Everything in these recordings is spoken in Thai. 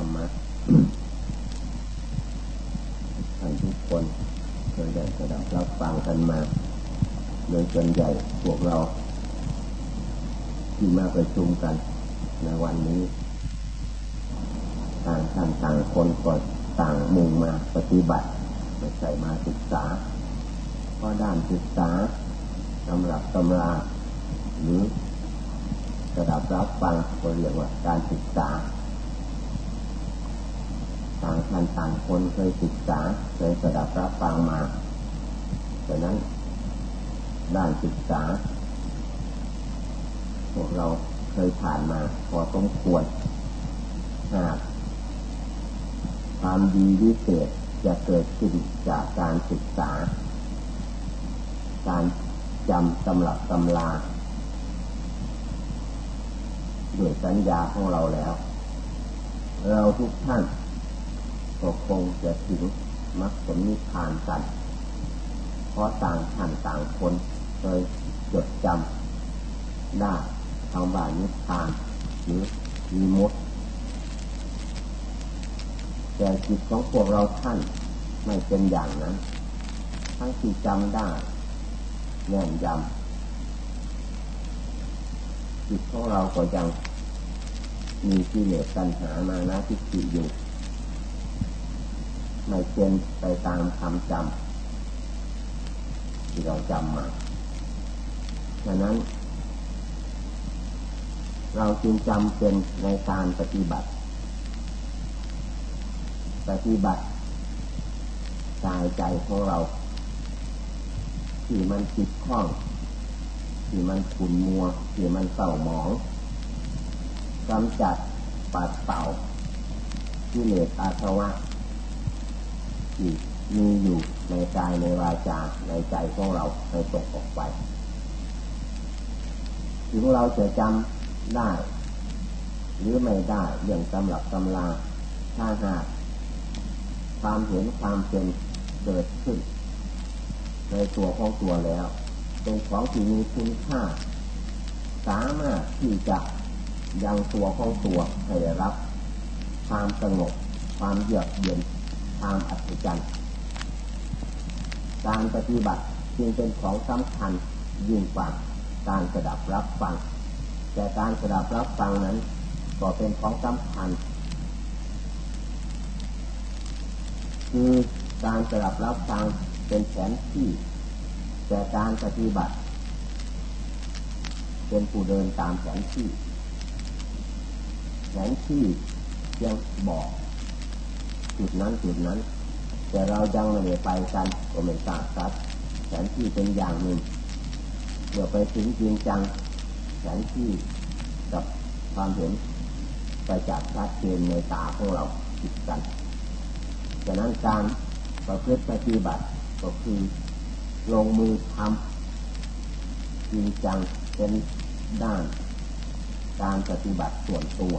รรมะท่านทุกคนเคยได้สดับรับฟังกันมา โดยส่วนใหญ่พวกเรา ที่มาประชุมกันในวันนี้ ต่างท่านต่างคนก็ต่างมุ่งมาปฏิบัติไม่ใช่มาศึกษา เพราะด้านศึกษาตำรับตำราหรือระดับรับฟังก็เรียกว่าการศึกษาางท่านต่างคนเคยศึกษาเคยระดับรับฟังมาดังนั้นด้านศึกษา พวกเราเคยผ่านมาพอสมควรหากความดีวิเศษจะเกิดขึ้นจากการศึกษา การจำตำรับตำราด้วยสัญญาของเราแล้ว เราทุกท่าน ก็คงจะถึงมรรคผลนิพพานกัน เพราะต่างท่านต่างคนเคยจดจำได้ทางบ้านิพพานหรือมีมดแต่จิตของพวกเราท่านไม่เป็นอย่างนั้น ทั้งที่จำได้แน่นยำจิตของเราก็ยังมีกิเลสตัณหามานะทิฏฐิอยู่ ไม่เป็นไปตามคำจำที่เราจำมาฉะนั้น เราจึงจำเป็นในการปฏิบัติ ปฏิบัติกายใจของเรา ที่มันติดข้อง ที่มันขุ่นมัว ที่มันเศร้าหมองกำจัดปัดเป่าที่เหลืออาสวะ ที่มีอยู่ในกายในวาจาในใจของเราในตกออกไป ถึงเราจะจำได้ หรือไม่ได้เรื่องตำรับตำลาถ้าหากความเห็นความเป็นเกิดขึ้น ในตัวของตัวแล้ว เป็นของที่มีคุณค่า สามารถที่จะยังตัวของตัวให้รับความสงบความเยือกเย็น ความอัศจรรย์การปฏิบัติจึงเป็นของสำคัญยิ่งกว่าการสดับรับฟัง แต่การสดับรับฟังนั้นก็เป็นของสำคัญคือการสดับรับฟังเป็นแผนที่ แต่การปฏิบัติ เป็นผู้เดินตามแผนที่แผนที่ยังบอก จุดนั้นจุดนั้น แต่เรายังไม่ได้ไปกันก็ไม่ทราบครับแผนที่เป็นอย่างหนึ่งเมื่อไปถึงจริงจังแผนที่กับความเห็นไปจากชัดเจนในตาของเราติดกันฉะนั้นการประพฤติปฏิบัติก็คือลงมือทำจริงจังเป็นด้าน การปฏิบัติส่วนตัว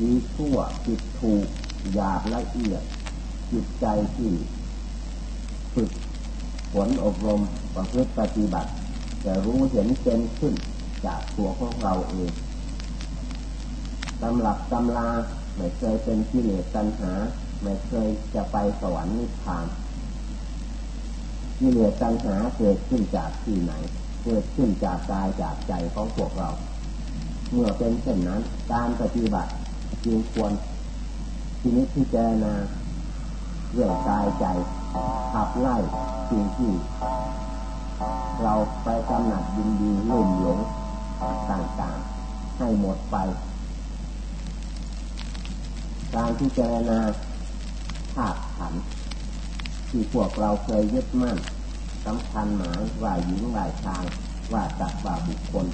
ดีชั่วผิดถูก หยาบละเอียด จิตใจที่ฝึกฝนอบรมประพฤติปฏิบัติ จะรู้เห็นเป็นขึ้นจากตัวของเราเองตำหลักตำลาไม่เคยเป็นกิเลสตัณหา ไม่เคยจะไปสวรรค์นิพพานกิเลสตัณหาเกิดขึ้นจากที่ไหน เกิดขึ้นจากกายจากใจของพวกเรา เมื่อเป็นเช่นนั้น การปฏิบัติจึงควร ทีนี้ที่เจนาเรื่องกายใจขับไล่สิ่งที่เราไปกำหนัดยินดีลุ่มหลงต่างๆ ให้หมดไป การที่เจนาธาตุขันที่พวกเราเคยยึดมั่นสำคัญหมายว่าหญิงว่าชายว่าจักว่าบุคคล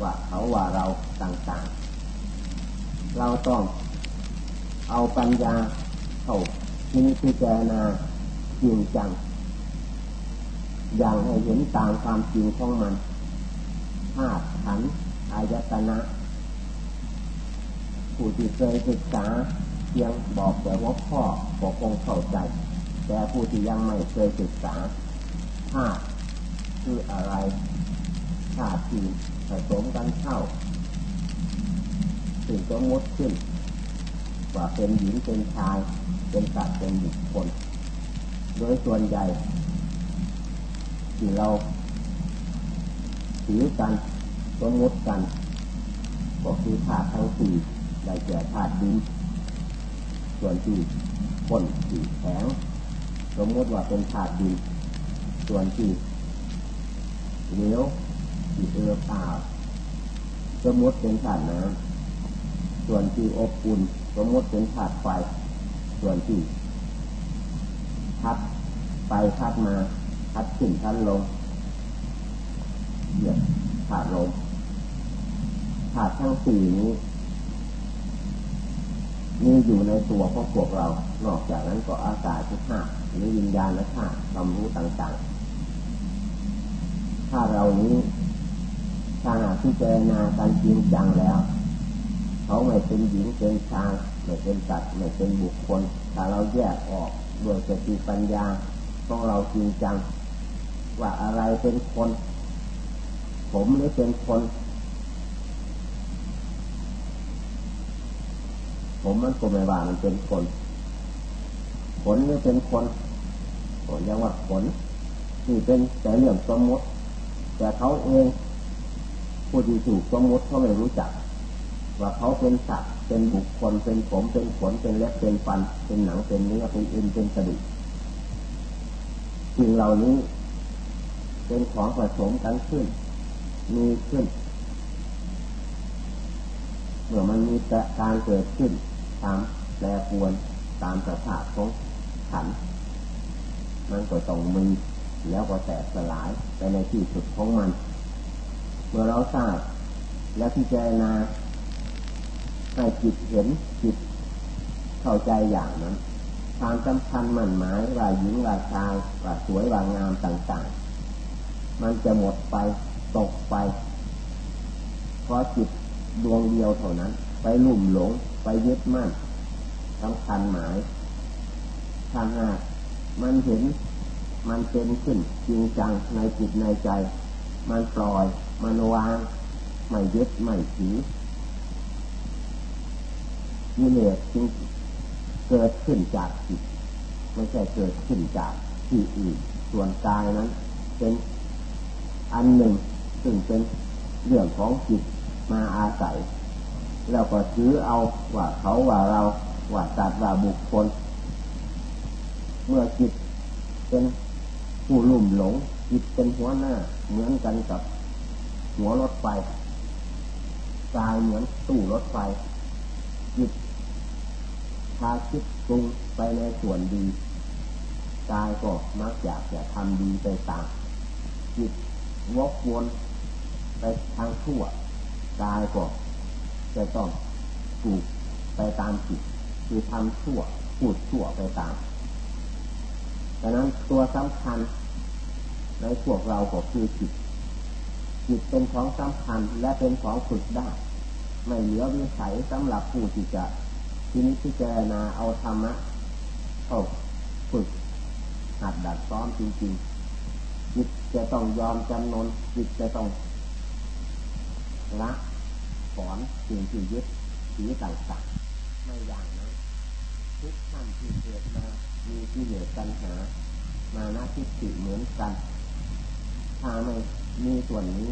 ว่าเขาว่าเราต่างๆ เราต้อง เอาปัญญาเข้าที่พิจารณาจริงจัง อย่างให้เห็นตามความจริงของมันธาตุขันอายตนะ ผู้ที่เคยศึกษาเพียงบอกแต่ว่าข้อบอกคงเข้าใจ แต่ผู้ที่ยังไม่เคยศึกษาธาตุคืออะไรธาตุที่ผสมกันเข้าึ่งสมมติขึ้น ว่าเป็นหญิงเป็นชาย เป็นสัตว์เป็นบุคคลโดยส่วนใหญ่ ที่เราถือกันสมมติกัน ก็คือธาตุทั้งสี่ได้แก่ธาตุดินส่วนที่คนที่แข็งสมมติว่าเป็นธาตุดินส่วนที่เหนียวที่เอือเปล่าสมมติเป็นธาตุน้ำ ส่วนที่อบอุ่นสมมติเป็นธาตุไฟ ส่วนที่พัดไปพัดมาพัดขึ้นพัดลงเหยียดธาตุลมธาตุทั้งสี่นี้มีอยู่ในตัวของพวกเรา นอกจากนั้นก็อากาศทุกธาตุหรือวิญญาณและธาตุความรู้ต่างๆ ถ้าเรานี้ถ้าหากที่เจนาการจริงจังแล้ว เขาไม่เป็นหญิงเป็นชายไม่เป็นสัตว์ไม่เป็นบุคคลถ้าเราแยกออกด้วยสติปัญญาของเราจริงจัง ว่าอะไรเป็นคน ผมหรือเป็นคน ผมมันก็ไม่ว่ามันเป็นคนผลนี่เป็นคนผลยังว่าผลนี่เป็นแต่เรื่องสมมติ แต่เขาเองผู้ที่ถูกสมมติเขาไม่รู้จัก ว่าเขาเป็นสัตว์เป็นบุคคลเป็นผมเป็นขนเป็นเล็บเป็นฟัน เป็นหนังเป็นเนื้อเป็นเอ็นเป็นกระดูกสิ่งเหล่านี้ เป็นของผสมกันขึ้น มีขึ้นเมื่อมันมีการเกิดขึ้น ตามแปรปวนตามสภาพของขันมันก็ต้องมีแล้วก็แตกสลายไปในที่สุดของมัน เมื่อเราทราบและพิจารณา ให้จิตเห็นจิตเข้าใจอย่างนั้นความสำคัญมันหมายว่าหญิงว่าชายว่าสวยว่างามต่างๆ มันจะหมดไปตกไป เพราะจิตดวงเดียวเท่านั้น ไปลุ่มหลง ไปยึดมั่นสำคัญหมายทางหากมันเห็นมันเป็นขึ้นจริงจังในจิตในใจ มันปล่อย มันวาง ไม่ยึดไม่ถือ กิเลสจึงเกิดขึ้นจากจิตไม่ใช่เกิดขึ้นจากที่อื่นส่วนกายนั้น เป็นอันหนึ่งซึ่งเป็นเรื่องของจิตมาอาศัยเราก็ถือเอาว่าเขาว่าเราว่าสัตว์ว่าบุคคล เมื่อจิตเป็นผู้ลุ่มหลง จิตเป็นหัวหน้า เหมือนกันกับหัวรถไฟกายเหมือนตู้รถไฟ จิตพาคิดปรุงไปในส่วนดีกายก็มักอยากจะทำดีไปตามจิตวกวนไปทางชั่วกายก็จะต้องถูกไปตามจิตคือทำชั่วพูดชั่วไปตามดังนั้นตัวสำคัญในพวกเราก็คือจิตจิตเป็นของสำคัญและเป็นของฝึกได้ ไม่เหลือวิสัยสำหรับผู้ที่จะทีนี้ที่เจนาเอาธรรมะเข้าฝึกหัดดัดซ้อมจริงๆจิตจะต้องยอมจำนนจิตจะต้องละถอนสิ่งที่ยึดถือต่างๆไม่อย่างนั้นทุกท่านที่เกิดมามีที่เหลือปัญหา มาหน้าที่ติเหมือนกันถ้าไม่มีส่วนนี้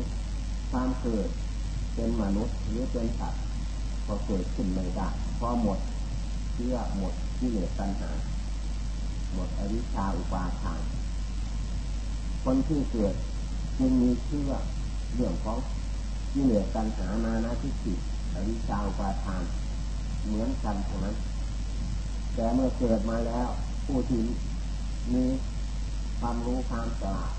ความเกิด เป็นมนุษย์หรือเป็นสัตว์ก็เกิดขึ้นไม่ได้เพราะหมดเชื่อหมดที่เหลือปัญหา หมดอวิชชาอุปาทานคนที่เกิดจึงมีเชื่อเรื่องของที่เหลือปัญหามานะที่สิอวิชาอุปาทาน เหมือนกันเท่านั้น แต่เมื่อเกิดมาแล้ว ผู้ที่มีความรู้ความฉลาด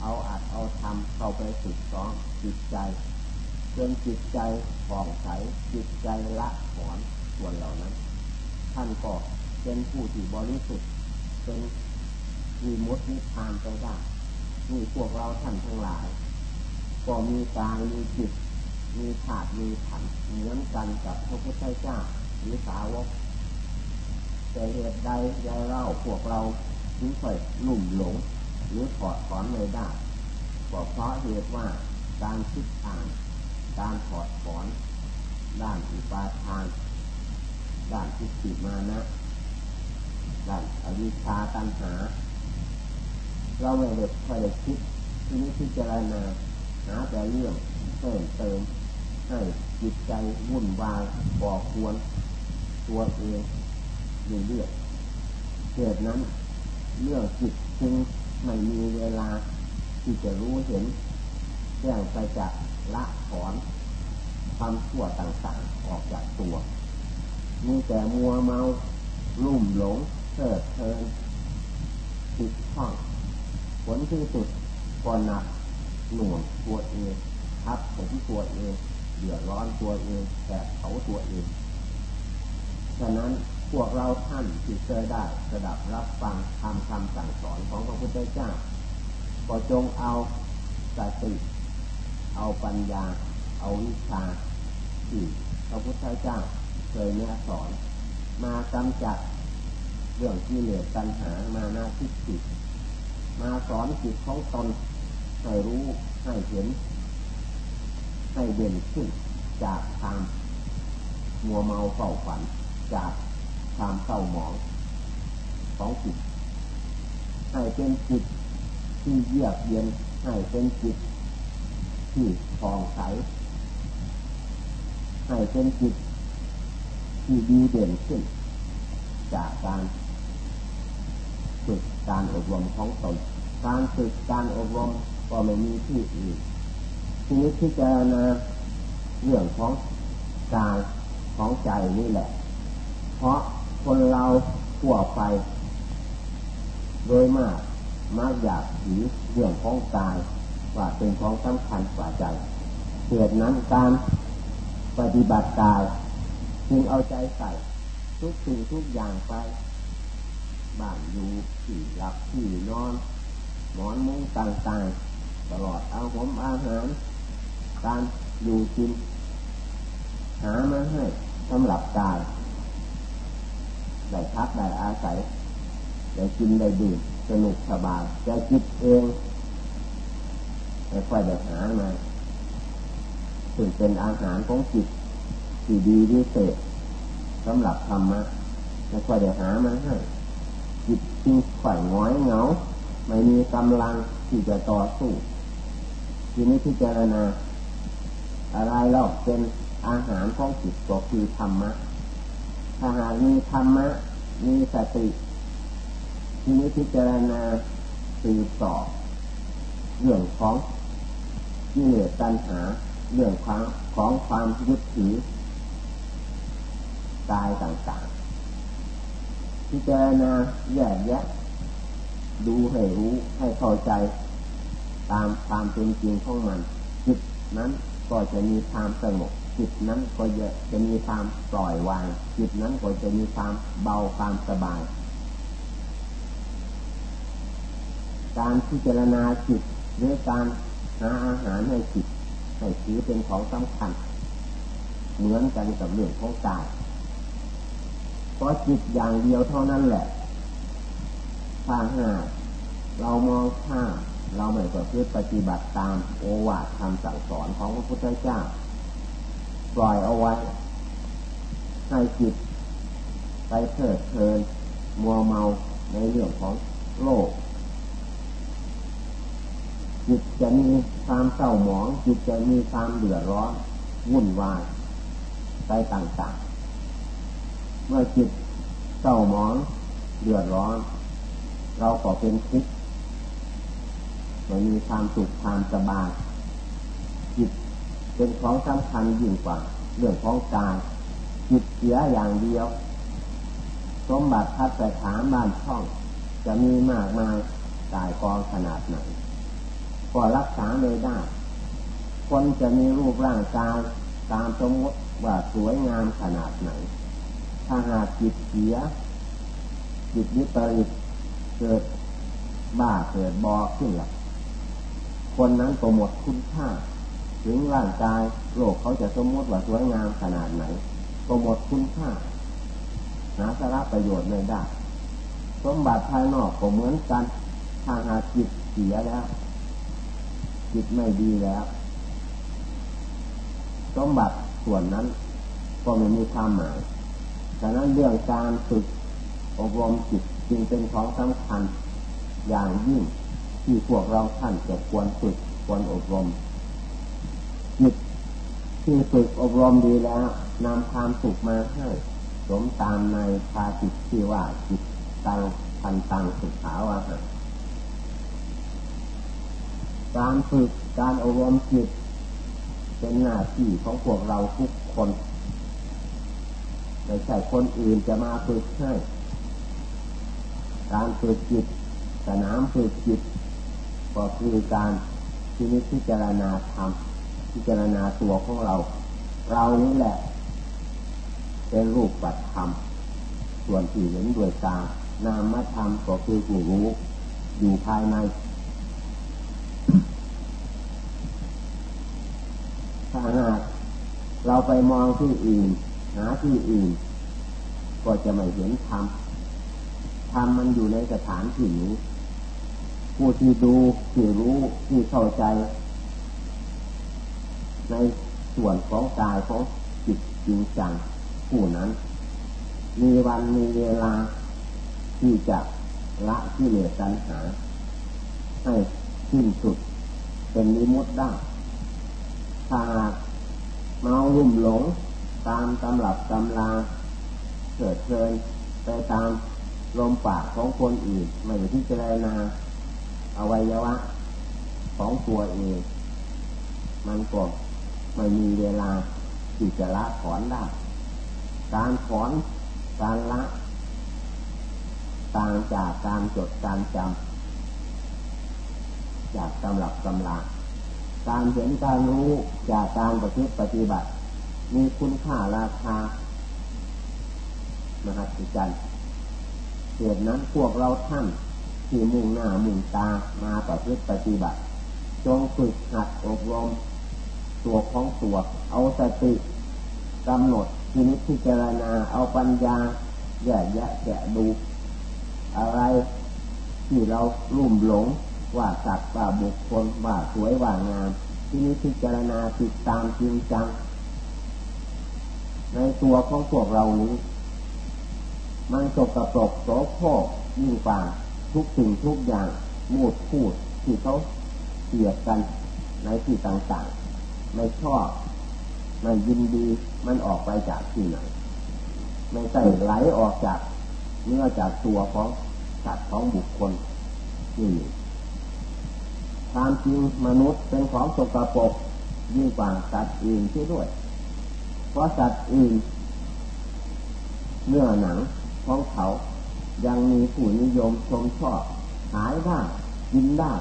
เอาอัดเอาทำเข้าไปฝึกซ้อมจิตใจจนจิตใจผ่องใสจิตใจละถอนส่วนเหล่านั้น ท่านก็เป็นผู้ที่บริสุทธิ์เป็นมีมุดนิพพานไปได้มีพวกเราท่านทั้งหลาย ก็มีกายมีจิต มีขาดมีขันเหมือนกันกับพระพุทธเจ้าหรือสาวกแต่เหตุใดยายเล่าพวกเราถึงเคยหนุ่มหลง หรือถอดถอนไม่ได้ก็เพราะเหตุว่าการคิดอ่าน การถอดถอน ด้านอุปาทาน ด้านทิฏฐิมานะ ด้านอวิชชาตัณหา เราไม่ได้ค่อยได้คิดที่นี้พิจารณาหาแต่เรื่องเพิ่มเติมให้จิตใจวุ่นวายก่อควร ตัวเองเรื่อยๆเหตุนั้น เรื่องจิตจึง ไม่มีเวลาที่จะรู้เห็นแจ้งไปจากละถอนความชั่วต่างๆออกจากตัว มีแต่มัวเมาลุ่มหลงเถิดเทินติดข้องผลที่สุดก็หนักหน่วงตัวเองทับผมตัวเองเดือดร้อนตัวเองแต่เขาตัวเองฉะนั้น พวกเราท่านที่เคยได้สดับรับฟังทำคำสั่งสอนของพระพุทธเจ้าก็จงเอาสติเอาปัญญา เอาวิชาที่พระพุทธเจ้าเคยแนะสอน มากำจัดเรื่องที่เหลือปัญหามาหน้าทิฏฐิมาสอนจิตของตนให้รู้ให้เห็น ให้เด่นขึ้นจากทางมัวเมาเฝ้าฝันจาก ความเศร้าหมองของจิตให้เป็นจิตที่เยือกเย็นให้เป็นจิตที่ผ่องใสให้เป็นจิตที่ดีเด่นขึ้น จากการฝึกการอบรมของตนการฝึกการอบรมก็ไม่มีที่อื่นทีนี้ที่จะนาเรื่องของกายของใจนี่แหละ เพราะ คนเราทั่วไป โดยมากมักอยากถือเรื่องของกายว่าเป็นของสำคัญกว่าใจเหตุนั้นการปฏิบัติกายจึงเอาใจใส่ ทุกสิ่งทุกอย่างไปบ้านอยู่ที่หลับที่นอนหมอนมุ้งต่างๆ ตลอดเอาผมอาหาร การอยู่กิน หามาให้สำหรับกาย ได้พักได้อาศัยได้กินได้ดื่มสนุกสบายแต่จิตเองไม่ค่อยได้หามาถึงเป็นอาหารของจิตที่ดีที่เศษสำหรับธรรมะไม่ค่อยได้หามาให้จิตจึงข่อยง้อยเหงา ไม่มีกำลังที่จะต่อสู้ทีนี้พิจารณาอะไรเราเป็นอาหารของจิตก็คือธรรมะ ถ้าหากมีธรรมะ มีสติทีนี้พิจารณาสืบต่อเรื่องของที่เหลือตัณหา เรื่องของของความยึดถือกายต่างๆ พิจารณาแยกแยะ ดูให้รู้ให้เข้าใจ ตามความเป็นจริงของมันจิตนั้นก็จะมีความสงบ จิตนั้นก็จะจะมีความปล่อยวาง จิตนั้นก็จะมีความเบาความสบาย การพิจารณาจิตหรือการหาอาหารให้จิตให้ถือเป็นของสำคัญ เหมือนกันกับเรื่องของกายเพราะจิตอย่างเดียวเท่านั้นแหละถ้าหาเรามองข้าเราไม่ประพฤติปฏิบัติตามโอวาทคำสั่งสอนของพระพุทธเจ้า ปล่อยเอาไว้ให้จิตไปเถิดเพลินมัวเมาในเรื่องของโลก จิตจะมีความเศร้าหมอง จิตจะมีความเดือดร้อนวุ่นวายไปต่างๆ เมื่อจิตเศร้าหมองเดือดร้อน เราก็เป็นทุกข์ไม่มีความสุขความสบาย เป็นของสำคัญยิ่งกว่าเรื่องของกายจิตเสียอย่างเดียว สมบัติพัฒฐานบ้านช่อง จะมีมากมายกายกองขนาดไหนก็รักษาไม่ได้ คนจะมีรูปร่างกายตามสมมติว่าสวยงามขนาดไหน ถ้าหากจิตเสีย จิตวิปริตเกิดบ้าเกิดบอขึ้นละคนนั้นก็หมดคุณค่า ถึงร่างกายโลกเขาจะสมมติว่าสวยงามขนาดไหน ก็หมดคุณค่าหาสาระประโยชน์ไม่ได้สมบัติภายนอกก็เหมือนกันถ้าหาจิตเสียแล้ว จิตไม่ดีแล้ว สมบัติส่วนนั้น ก็ไม่มีความหมายดังนั้นเรื่องการฝึกอบรมจิตจึงเป็นของสำคัญอย่างยิ่งที่พวกเราท่านจะควรฝึกควรอบรม จิตที่ฝึกอบรมดีแล้วนำความสุขมาให้สมตามในภาสิตที่ว่าจิตตังพันตังสุขาวาหาการฝึกการอบรมจิตเป็นหน้าที่ของพวกเราทุกคนไม่ใช่คนอื่นจะมาฝึกให้การฝึกจิตสนามฝึกจิตก็คือการที่นิพิจารณาธรรม พิจารณาตัวของเรา เรานี้แหละ เป็นรูปปัตธรรม ส่วนที่เห็นด้วยตา นามธรรมก็คือผู้รู้อยู่ภายใน ถ้าหากเราไปมองที่อื่น หาที่อื่น ก็จะไม่เห็นธรรม ธรรมมันอยู่ในสถานที่นี้ ผู้ที่ดูที่รู้ที่เข้าใจ ในส่วนของกายของจิตจริงจังผู้นั้น มีวันมีเวลาที่จะละที่เหลือตัณหา ให้สิ้นสุด เป็นนิมุตได้ถ้าเมาลุ่มหลงตามตำรับตำลาเกิดเคยไปตามลมปากของคนอื่นไม่ได้พิจารณาอวัยวะ ของตัวเอง มันก็ ไม่มีเวลาที่จะละถอนได้ การถอนการละต่างจากการจดการจำจากตำรับตำลาการเห็นการรู้จากการปฏิปฏิบัติ มีคุณค่าราคามหัศจรรย์เหตุนั้นพวกเราท่านที่มุ่งหน้ามุ่งตามาปฏิปฏิบัติ จงฝึกหัดอบรม ตัวของตัว เอาสติกำหนดทีนิพิจารณาเอาปัญญาแยกแยะแกะดู อะไรที่เราลุ่มหลงว่าสัตว์ว่าบุคคลว่าสวยว่างามที่นี้พิจารณาติดตามจริงจัง ในตัวของพวกเรานี้ มันสกปรกโสโครกยิ่งกว่าทุกสิ่งทุกอย่างมูดพูดที่เขาเสียดกันในที่ต่างๆ ไม่ชอบไม่ยินดีมันออกไปจากที่ไหนไม่ใส่ไหลออกจากเนื้อจากตัวของสัตว์ของบุคคลนี่ความจริงมนุษย์เป็นของสกปรกยิ่งกว่าสัตว์อื่นที่ด้วย เพราะสัตว์อื่นเนื้อหนังของเขายังมีผู้นิยมชมชอบขายได้กินได้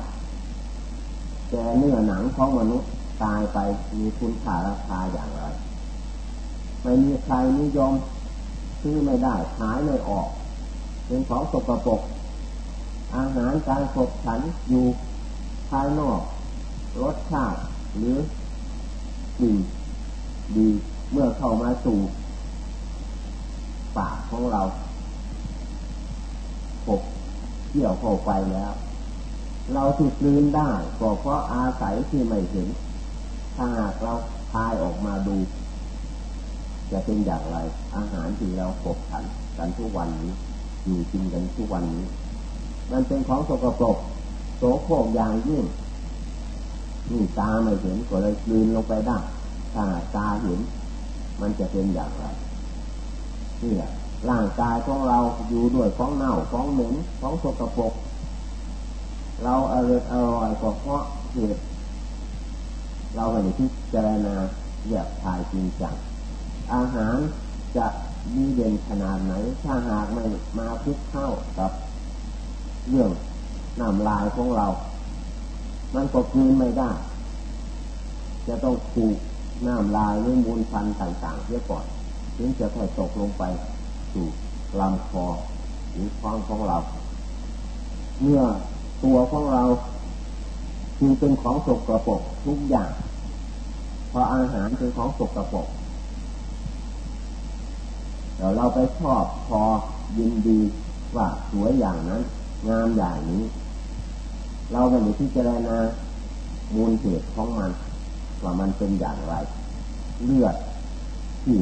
แต่เนื้อหนังของมนุษย์ ตายไปมีคุณค่าราคาอย่างไร ไม่มีใครนิยมซื้อไม่ได้ขายไม่ออก เป็นของสกปรกอาหารการขบฉันอยู่ภายนอกรสชาติหรือกลิ่นดีเมื่อเข้ามาสู่ปากของเราขบเที่ยวเข้าไปแล้ว เราถูกลืนได้ก็เพราะอาศัยที่ไม่เห็น ถ้าหากเราพายออกมาดู จะเป็นอย่างไร อาหารที่เราขบขันกันทุกวันนี้อยู่กินกันทุกวันนี้ มันเป็นของสกปรกโสโครกอย่างยิ่งนี่ตาไม่เห็นก็เลยกลืนลงไปได้ถ้าตาเห็น มันจะเป็นอย่างไรนี่แหละร่างกายของเราอยู่ด้วยของเน่าของเหม็นของสกปรกเราอร่อยอร่อยก็เพราะเหตุ เราไม่ได้พิจารณาแยกทายจริงจังอาหารจะดีเด่นขนาดไหน ถ้าหากไม่มาพุกเข้ากับ เรื่องน้ำลายของเรา มันก็คืนไม่ได้ จะต้องถูกน้ำลายหรือมูลพันต่างๆเสียก่อนถึงจะค่อยตกลงไปสู่ลำคอหรือท้องของเรา เมื่อตัวของเราจึงเป็นของสกปรกทุกอย่าง ราะอาหารเป็นของสกปรกเดี๋ยวเราไปชอบพอยินดีว่าสวยอย่างนั้น งามอย่างนี้ เราไปในที่เจรณามูลเหตุของมันว่ามันเป็นอย่างไร เลือดที่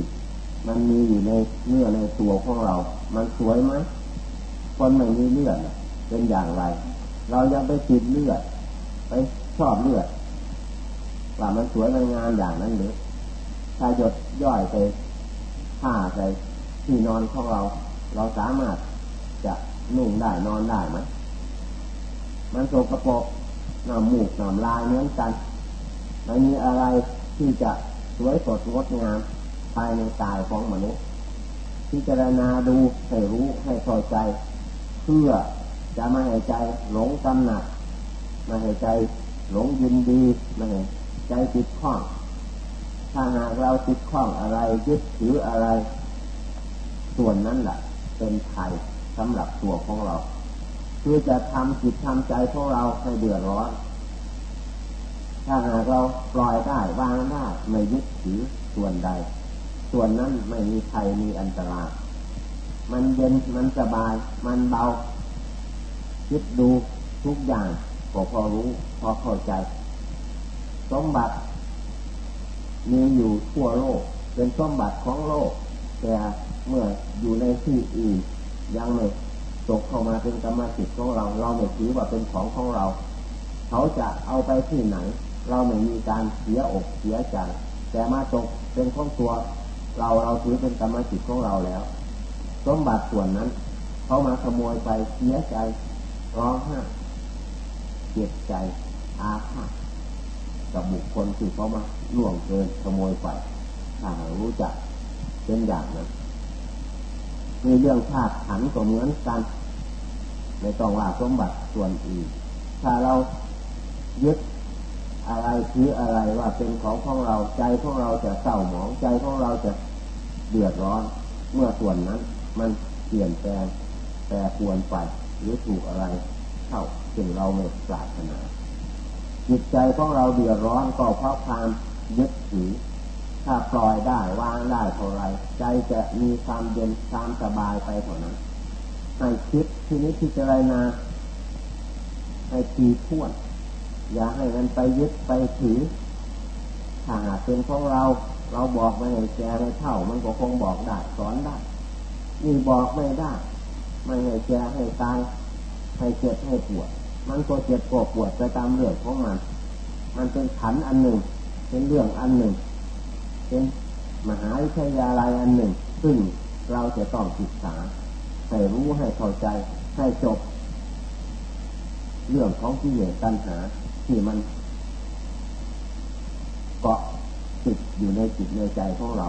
มันมีอยู่ในเนื้อในตัวของเรา มันสวยไหมคนไม่มีเลือดเป็นอย่างไร เรายังไปติดเลือด ไปชอบเลือด ว่ามันสวยมันงามอย่างนั้นหรือถ้าหยดย่อยไปผ้าใส่ที่นอนของเรา เราสามารถจะนุ่งได้นอนได้ไหมมันโสกระปกน้ำมูกน้ำลายเหมือนกันไม่มีอะไรที่จะสวยสดงดงามภายในกายของมนุษย์พิจารณาดูให้รู้ให้เข้าใจ เพื่อจะไม่ให้ใจหลงกำหนัดไม่ให้ใจหลงยินดีไม่ให้ ใจติดข้อง ถ้าหากเราติดข้องอะไรยึดถืออะไร ส่วนนั้นแหละเป็นไทยสำหรับตัวของเรา คือจะทำจิตทำใจของเราให้เดือดร้อน ถ้าหากเราปล่อยได้วางได้ไม่ยึดถือส่วนใด ส่วนนั้นไม่มีภัยมีอันตรายมันเย็นมันสบาย มันเบาคิดดูทุกอย่างก็พอรู้ พอเข้าใจ สมบัติ มีอยู่ทั่วโลก เป็นสมบัติของโลก แต่เมื่ออยู่ในที่อื่นยังไม่ตกเข้ามาเป็นกรรมสิทธิ์ของเรา เราไม่ถือว่าเป็นของของเรา เขาจะเอาไปที่ไหน เราไม่มีการเสียอกเสียใจแต่มาตกเป็นของตัว เราเราถือเป็นกรรมสิทธิ์ของเราแล้ว สมบัติส่วนนั้น เขามาขโมยไปเสียใจร้องไห้เจ็บใจอาฆาต กับบุคคลที่เขามาล่วงเกินขโมยไปถ้ารู้จักเป็นอย่างนั้นมีเรื่องธาตุขันก็เหมือนกันไม่ต้องว่าสมบัติส่วนอื่นถ้าเรายึดอะไรคืออะไรว่าเป็นของของเราใจของเราจะเศร้าหมองใจของเราจะเดือดร้อน เมื่อส่วนนั้น มันเปลี่ยนแปลงแปรปวนไปหรือถูกอะไรเข้าถึงเราไม่ปรารถนา จิตใจของเราเดือดร้อนก็เพราะความยึดถือ ถ้าปล่อยได้วางได้เท่าไรใจจะมีความเย็นความสบายไปเท่านั้นให้คิดทีนี้พิจารณาให้ทีท่วน อย่าให้มันไปยึดไปถือถ้าหากเป็นของเรา เราบอกไม่ให้แกให้เท่า มันก็คงบอกได้สอนได้นี่บอกไม่ได้ ไม่ให้แกให้ตายให้เจ็บให้ปวด มันก็เจ็บปวดปวดไปตามเรื่องของมัน มันเป็นขันอันหนึ่ง เป็นเรื่องอันหนึ่ง เป็นมหาวิทยาลัยอันหนึ่ง ซึ่งเราจะต้องศึกษาให้รู้ให้เข้าใจให้จบ เรื่องของที่เหลือตัณหาที่มันเกาะติดอยู่ในจิตในใจของเรา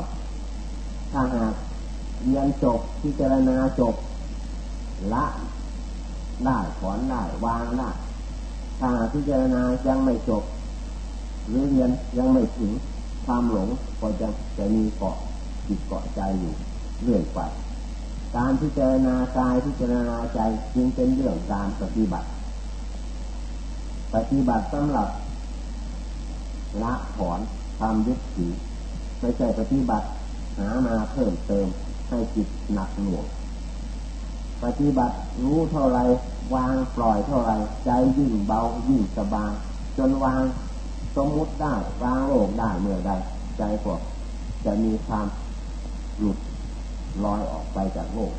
ถ้าหากเรียนจบพิจารณาจบละ ได้ถอนได้วางได้ถ้าพิจารณายังไม่จบ หรือเรียนยังไม่ถึงความหลงก็จะจะมีเกาะจิตเกาะใจอยู่เรื่อยไป การพิจารณากายพิจารณาใจจึงเป็นเรื่องการปฏิบัติ ปฏิบัติสำหรับละถอนความยึดถือไม่ใช่ปฏิบัติหามาเพิ่มเติมให้จิตหนักหน่วง ปฏิบัติรู้เท่าไรวางปล่อยเท่าไรใจยิ่งเบายิ่งสบายจนวางสมมุติได้วางโลกได้เมื่อใดใจก็จะมีความหลุดลอยออกไปจากโลก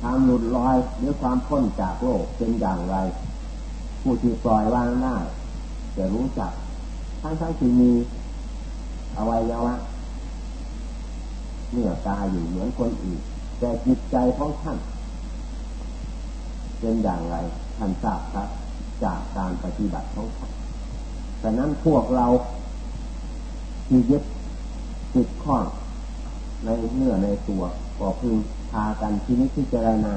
ความหลุดลอยหรือความพ้นจากโลกเป็นอย่างไร ผู้ที่ปล่อยวางได้จะรู้จัก ทั้งทั้งที่มีอวัยวะเนื้อกายอยู่เหมือนคนอื่น แต่จิตใจของท่าน เป็นอย่างไรท่านทราบครับจากการปฏิบัติของท่านแต่นั้นพวกเราที่ยึดติดข้องในเนื้อในตัวก็พึงพากันที่นี้พิจารณา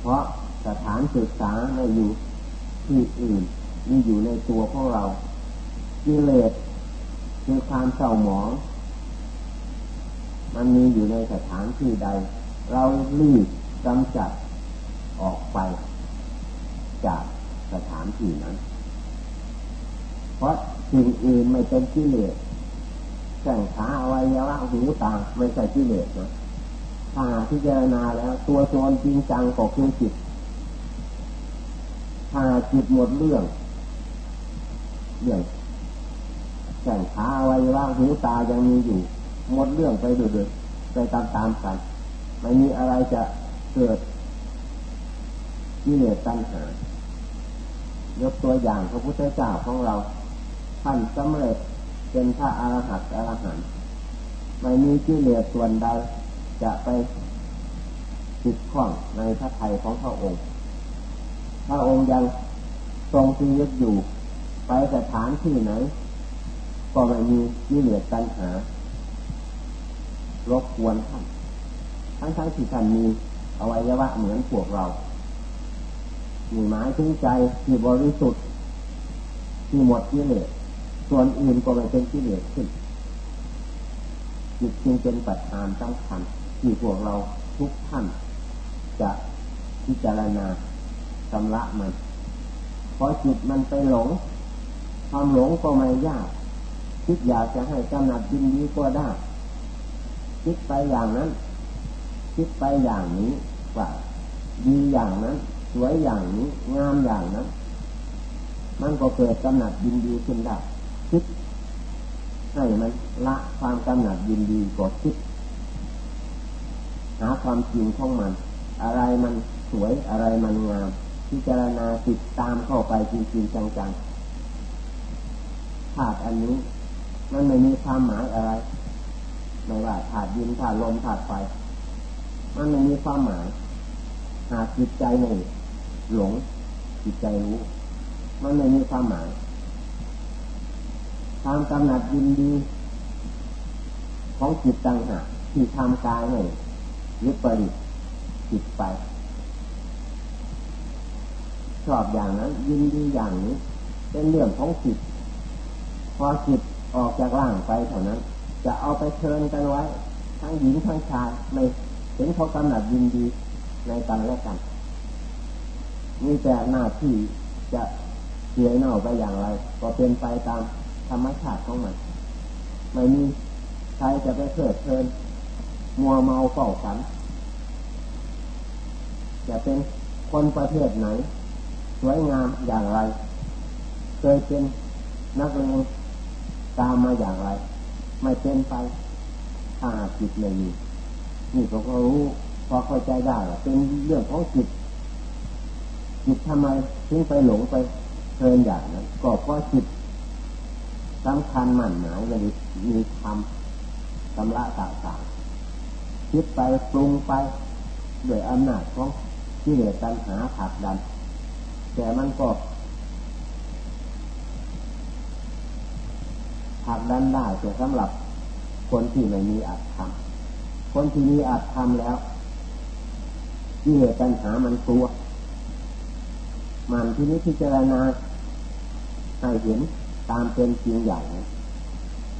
เพราะสถานศึกษาในอยู่ที่อื่นมีอยู่ในตัวของเรากิเลสคือความเศร้าหมอง มันมีอยู่ในสถานที่ใด เราลีบกำจัดออกไป จากสถานที่นั้น เพราะสิ่งอื่นไม่เป็นกิเลสแข่งขาอวัยวะหูตาไม่ใช่กิเลสนะถ้าพิจารณาแล้ว ตัวโจรจริงจังก็คือจิตถ้าจิตหมดเรื่องเรื่องแข่งขาไว้ว่างหูตายังมีอยู่ หมดเรื่องไปเดือดไปตามๆกันไม่มีอะไรจะเกิดกิเลสตัณหายกตัวอย่างพระพุทธเจ้าของเราท่านสำเร็จเป็นพระอรหันต์อรหันต์ไม่มีกิเลสส่วนใดจะไปติดข้องในพระทัยของพระองค์ พระองค์ยังทรงชีวิตอยู่ไปสถานที่ไหน ก็ไม่มีกิเลสตัณหา รบกวนท่าน ทั้งทั้งที่ท่านมีอวัยวะเหมือนพวกเรามีหมายถึงใจที่บริสุทธิ์ที่หมดกิเลสส่วนอื่นก็ไม่เป็นกิเลสขึ้นจิตจึงเป็นปัจจานสำคัญที่พวกเราทุกท่าน จะพิจารณาชำระมัน เพราะจิตมันไปหลง ความหลงก็ไม่ยาก คิดอยากจะให้กำหนัดยินดีก็ได้ คิดไปอย่างนั้น คิดไปอย่างนี้ว่าดีอย่างนั้น สวยอย่างนี้งามอย่างนั้น มันก็เกิดกำหนัดยินดีขึ้นได้คิดให้มันละความกำหนัดยินดีก็คิดหาความจริงของมัน อะไรมันสวยอะไรมันงามพิจารณาติดตามเข้าไปจริงๆจังๆธาตุอันนี้ มันไม่มีความหมายอะไร ไม่ว่าธาตุดินธาตุลมธาตุไฟ มันไม่มีความหมาย หากจิตใจหนึ่งหลงจิตใจรู้ มันไม่มีความหมายความกำหนัดยินดี ของจิตต่างหากที่ทำกายให้ยึดปริจิตไป ชอบอย่างนั้น ยินดีอย่างนี้ เป็นเรื่องของจิต พอจิตออกจากร่างไปเท่านั้น จะเอาไปเชิญกันไว้ ทั้งหญิงทั้งชายไม่เห็นเขากำหนัดยินดีในกันและกันมีแต่หน้าที่จะเสียเน่าไปอย่างไร ก็เป็นไปตามธรรมชาติของมันไม่มีใครจะไปเพิดเพลินมัวเมาเฝ้าฝันจะเป็นคนประเภทไหน สวยงามอย่างไร เคยเป็นนักเลงตามมาอย่างไร ไม่เป็นไปถ้าจิตไม่มีนี่ก็รู้พอเข้าใจได้ว่าเป็นเรื่องของจิตจิตทำไมถึงไปหลงไปเพลินอย่างนั้นก็เพราะจิตสำคัญหมั่นหมายเลยมีทำสำละต่างๆคิดไปปรุงไปด้วยอำนาจของที่เหลือตัณหาผักดัน แต่มันก็ ผักดันได้แต่สำหรับคนที่ไม่มีอัตธรรมคนที่มีอัตธรรมแล้วที่เหลือตัณหามันตัว มันที่นี้พิจารณาให้เห็นตามเป็นจริงอย่าง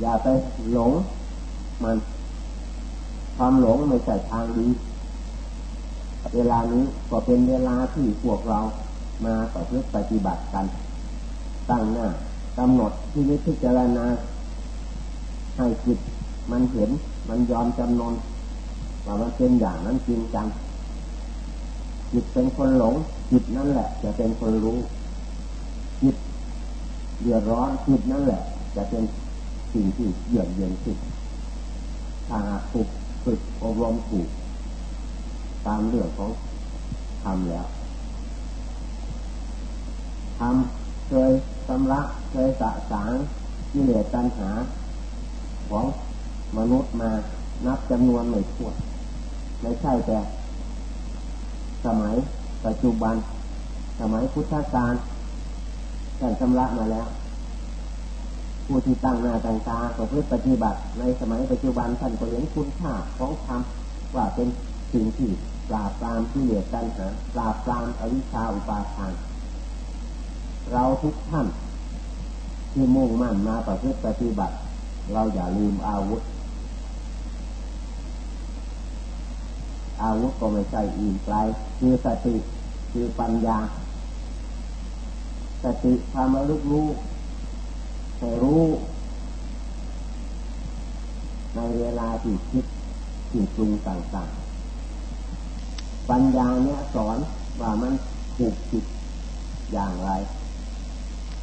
อย่าไปหลงมันความหลงไม่ใช่ทางดี เวลานี้ก็เป็นเวลาที่พวกเรามาต่อเพื่อปฏิบัติกัน ตั้งหน้ากำหนดที่นิพจารณา ให้จิตมันเห็นมันยอมจำนนว่ามันเป็นอย่างนั้นจริงจังจิตเป็นคนหลง จิตนั่นแหละ จะเป็นคนรู้ จิตเดือดร้อนจิตนั่นแหละ จะเป็นสิ่งที่เยือกเย็นขึ้นถ้าฝึกฝึกอบรมถูกตามเรื่องของทำแล้วทำเคยสำลักเคยสะสางที่เลือตัณหา ของมนุษย์มานับจำนวนไม่ถ้วนไม่ใช่แต่สมัยปัจจุบัน สมัยพุทธกาลท่านชำระมาแล้ว ผู้ที่ตั้งหน้าตั้งตาประพฤติปฏิบัติ ในสมัยปัจจุบันท่านก็เห็นคุณค่าของธรรมว่าเป็นสิ่งที่ปราบปรามที่เหลือกันหาปราบปรามอวิชชาอุปาทาน เราทุกท่านที่มุ่งมั่นมาประพฤติปฏิบัติ เราอย่าลืมอาวุธ อาวุธก็ไม่ใช่อื่นไกลคือสติ คือปัญญา สติพามาลุกรู้ให้รู้ ในเวลาที่คิดที่ปรุงต่างๆ ปัญญาเนี่ยสอนว่ามันถูกผิดอย่างไร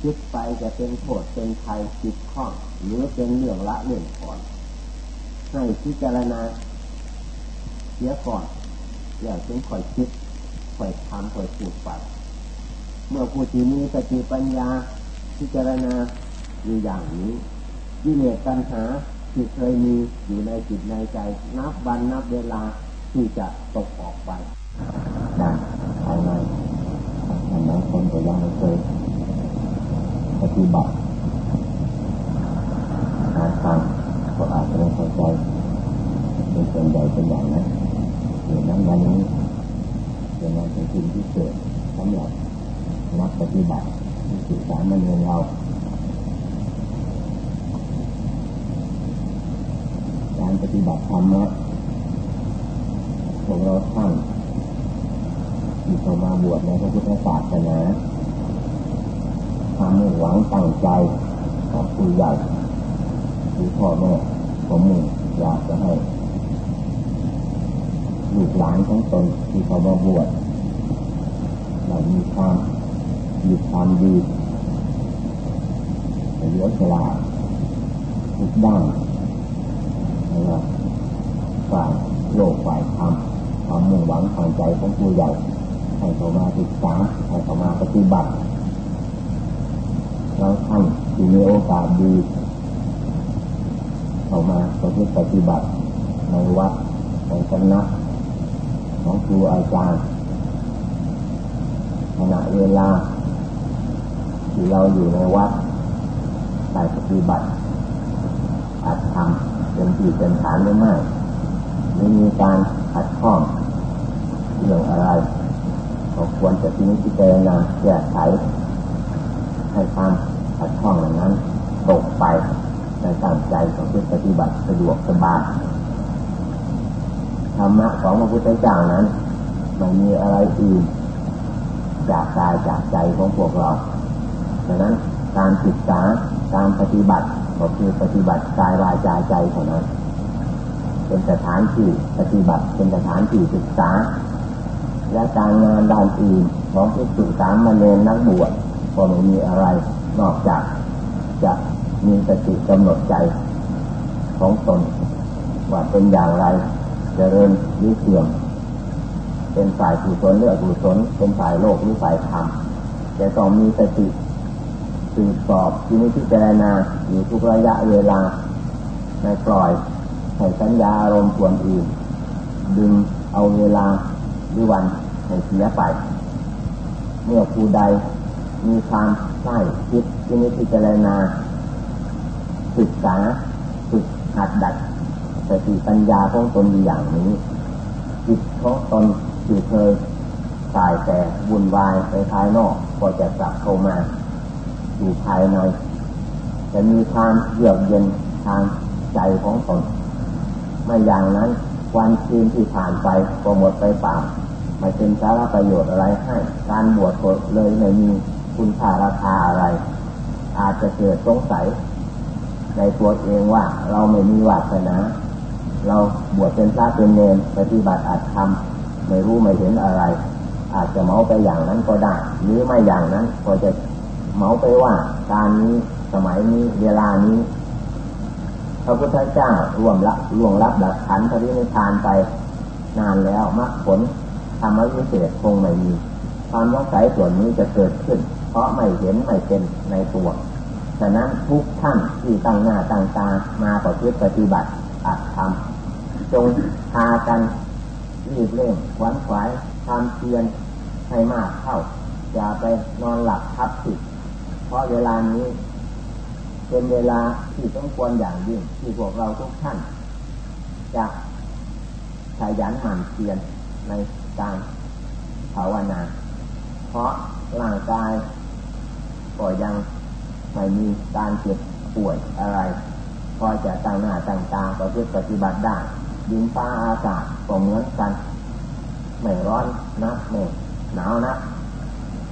คิดไปจะเป็นโทษเป็นภัยจิตข้องหรือเป็นเรื่องละเรื่องก่อนให้พิจารณาเสียก่อนอย่าถึงค่อยคิดค่อยทำค่อยพูดไปเมื่อผู้ที่มีสติปัญญาพิจารณาอยู่อย่างนี้วิเลศปัญหาที่เคยมีอยู่ในจิตในใจ นับวันนับเวลาที่จะตกออกไปนะภายในอันนั้นคนก็ยังไม่เคย ฏิบัติการฟังก็อาจจะไม่เข้าใจเป็นส่วนใหญ่เป็นอย่างนั้นเหตุนั้นวันนี้เป็นงานเป็นสิ่งที่เกิดสำหรับนักปฏิบัติที่ศึกษามาเรียนเราการปฏิบัติธรรมะของเราท่านที่เข้ามาบวชในพระพุทธศาสนา ความมุ่งหวังตั้งใจของผู้ใหญ่หรือพ่อแม่ผมมุ่งอยากจะให้ลูกหลานของตนที่เขามาบวชเรามีความมีความดีเหลือเวลาทุกด้านนะครับฝ่ายโลกฝ่ายธรรมความมุ่งหวังทางใจของผู้ใหญ่ให้เขามาศึกษาให้เขามาปฏิบัติ เราท่านที่มีโอกาสดีเข้ามาประพฤติปฏิบัติในวัดในสำนักของครูอาจารย์ขณะเวลา ที่เราอยู่ในวัดได้ปฏิบัติอาจทำเป็นที่เป็นฐานหรือไม่ไม่มีการขัดข้องเรื่องอะไรก็ควรจะที่นี้พิจารณาแก้ไขให้ความ ขัดข้องอย่านั้นตกไปในตั้งใจของผู้ปฏิบัติสะดวกสบายธรรมะของพระพุทธเจ้านั้นไม่มีอะไรอื่นจากกายจากใจของพวกเราดังนั้นการศึกษาการปฏิบัติก็คือปฏิบัติกายวาจาใจเท่านั้น เป็นสถานที่ปฏิบัติเป็นสถานที่ศึกษา และการงานด้านอื่นของผู้ศึกษามาเรียนนักบวชก็ไม่มีอะไร นอกจากจะมีสติกำหนดใจของตนว่าเป็นอย่างไรจเจริญหรือเสื่อมเป็นฝ่ายกุศลหรืออกุศลเป็นฝ่ายโลกหรือฝ่ายธรรมจะต้องมีสติสืบสอบที่นี้พิจารณาอยู่ทุกระยะเวลาในปล่อยให้สัญญาอารมณ์ส่วนอื่นดึงเอาเวลาหรือวันให้เสียไป เมื่อผู้ใด มีความใช่คิดที่นี้พิจารณาศึกษาฝึกหัดดัดสติปัญญาของตนอย่างนี้ จิตของตนที่เคยตายแต่วุ่นวายไปภายนอกก็จะกลับเข้ามาอยู่ภายใน จะมีความเยือกเย็นทางใจของตนไม่อย่างนั้นวันคืนที่ผ่านไปก็หมดไปเปล่าไม่เป็นสาระประโยชน์อะไรให้ การบวชเลยไม่มี คุณค่าราคาอะไร อาจจะเกิดสงสัย ในตัวเองว่าเราไม่มีวาสนา เราบวชเป็นพระเป็นเนรปฏิบัติอาจทำไม่รู้ไม่เห็นอะไร อาจจะเมาไปอย่างนั้นก็ได้ หรือไม่อย่างนั้นก็จะเมาไปว่าการนี้สมัยนี้เวลานี้พระพุทธเจ้าร่วมละล่วงรับดักขันพระนิพพานไปนานแล้วมรรคผลธรรมวิเศษคงไม่มี ความสงสัยส่วนนี้จะเกิดขึ้น เพราะไม่เห็นไม่เป็นในตัวฉะนั้นทุกท่านที่ตั้งหน้าตั้งตามาประพฤติปฏิบัติอัดทำจงพากันรีบเร่งขวนขวายทำเพียรให้มากเข้า อย่าไปนอนหลับทับสิเพราะเวลานี้ เป็นเวลาที่ต้องควรอย่างยิ่งที่พวกเราทุกท่านจะขยันหมั่นเพียรในการภาวนา เพราะร่างกาย ก็ยังไม่มีการเจ็บป่วยอะไร พอจะตั้งหน้าตั้งตาประพฤติปฏิบัติได้ดินฟ้าอากาศก็เหมือนกัน ไม่ร้อนนักไม่หนาวนัก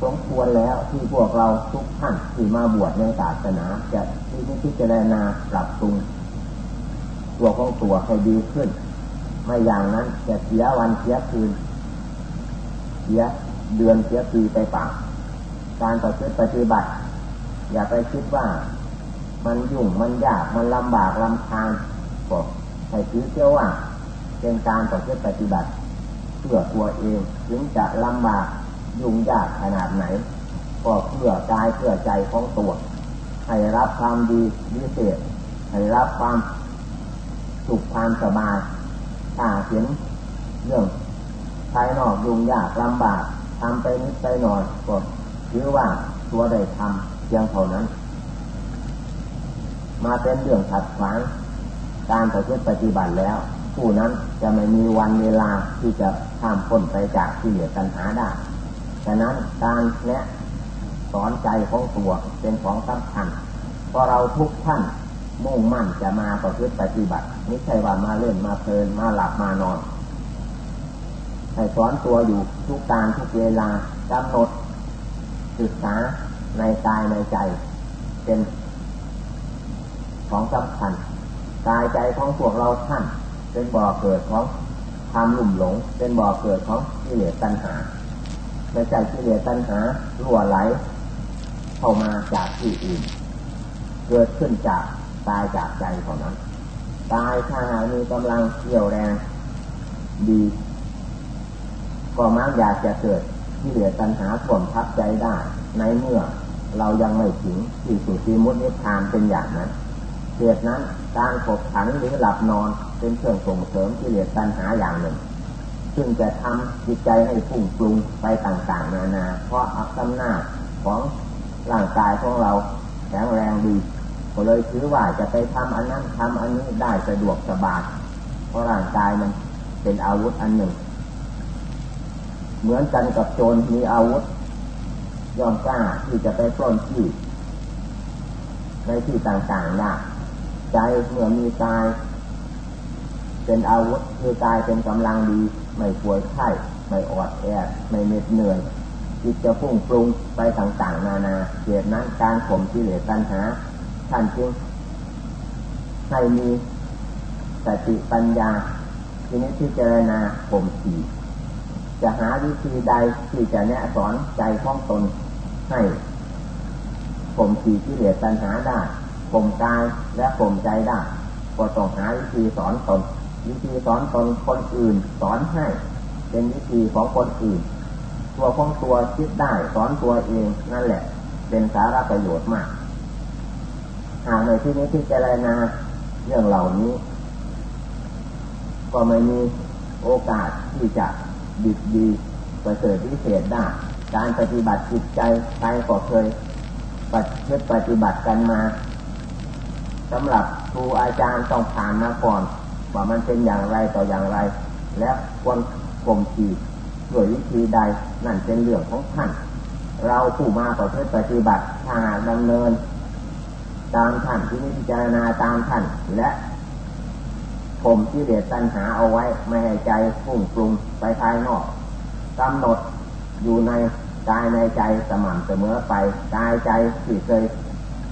สมควรแล้วที่พวกเราทุกท่านที่มาบวชในศาสนา จะที่พิจารณาปรับปรุงตัวของตัวให้ดีขึ้น ไม่อย่างนั้นจะเสียวันเสียคืนเสียเดือนเสียปีไปเปล่า การปฏิบัติ อย่าไปคิดว่ามันยุ่งมันยากมันลำบากลำคาญก็ให้คิดเชื่อว่าเป็นการต่อเพื่อปฏิบัติเพื่อตัวเองถึงจะลำบากยุ่งยากขนาดไหน ก็เพื่อกายเพื่อใจของตัวให้รับความดีดีเศษให้รับความสุขความสบายถ้าเห็นเรื่องภายนอกยุ่งยากลำบากทำไปนิดไปหน่อยก็ ถือว่าตัวได้ทำเพียงเท่านั้น มาเป็นเรื่องขัดขวางการปฏิปฏิบัติแล้ว ผู้นั้นจะไม่มีวันเวลาที่จะข้ามพ้นไปจากที่เหลือปัญหาได้ฉะนั้นการแนะสอนใจของตัวเป็นของสำคัญเพราะเราทุกท่านมุ่งมั่นจะมาประพฤติปฏิบัติไม่ใช่ว่ามาเล่นมาเพลินมาหลับมานอนให้สอนตัวอยู่ทุกการทุกเวลากำหนด ศึกษาในกายในใจ เป็นของสำคัญกายใจของพวกเราท่านเป็นบ่อเกิดของความหลุ่มหลง เป็นบ่อเกิดของกิเลสตัณหาในใจกิเลสตัณหารั่วไหล เข้ามาจากที่อื่น เกิดขึ้นจากตายจากใจเท่านั้นตายถ้ามีกำลังเกี่ยวแรงดี ก็มักอยากจะเกิด ที่เหลือตัณหาผลทับใจได้ ในเมื่อเรายังไม่ถึงที่สุดที่มุตินิพพานเป็นอย่างนั้นเหตุนั้นการขบขันหรือหลับนอนเป็นเครื่องส่งเสริมที่เหลือตัณหาอย่างหนึ่ง ซึ่งจะทำจิตใจให้ฟุ้งปรุงไปต่างๆ นานา เพราะอัตนาของร่างกายของเราแข็งแรงดีก็เลยถือว่าจะไปทำอันนั้นทำอันนี้ได้สะดวกสบายเพราะร่างกายมันเป็นอาวุธอันหนึ่ง เหมือนกันกับโจรมีอาวุธย่อมกล้าที่จะไปปล้นที่ในที่ต่างๆได้ใจเมื่อมีกาย เป็นอาวุธคือกายเป็นกำลังดี ไม่ป่วยไข้ไม่อดแอดไม่เหน็ดเหนื่อยจิตจะพุ่งปรุงไปต่างๆ นานาเหตุนั้นการข่มที่เหลือตัณหาท่านจึงให้มีสติปัญญาทีนี้ที่เจรณาข่มขี จะหาวิธีใดที่จะแนะสอนใจของตนให้ข่มขีที่เหลือตัณหาได้ข่มกายและข่มใจได้ก็ต้องหาวิธีสอนตน วิธีสอนตนคนอื่นสอนให้ เป็นวิธีของคนอื่น ตัวของตัวคิดได้สอนตัวเองนั่นแหละ เป็นสาระประโยชน์มากหากในที่นี้ที่เจรนาเรื่องเหล่านี้ ก็ไม่มีโอกาสที่จะ ดีดีประเสริฐพิเศษได้การปฏิบัติจิตใจใครก็เคยปฏิบัติกันมาสำหรับครูอาจารย์ต้องผ่านมาก่อนว่ามันเป็นอย่างไรต่ออย่างไร และควรข่มขีดด้วยวิธีใดนั่นเป็นเรื่องของท่าน เราผู้มาต่อเพื่อปฏิบัติถ้าดำเนิน ตามท่านที่นิจารณาตามท่านและ ข่มที่เดชตัณหาเอาไว้ ไม่ให้ใจพุ่งปรุงไปภายนอกกำหนดอยู่ในกายในใจสม่ำเสมอไปกายใจที่เคย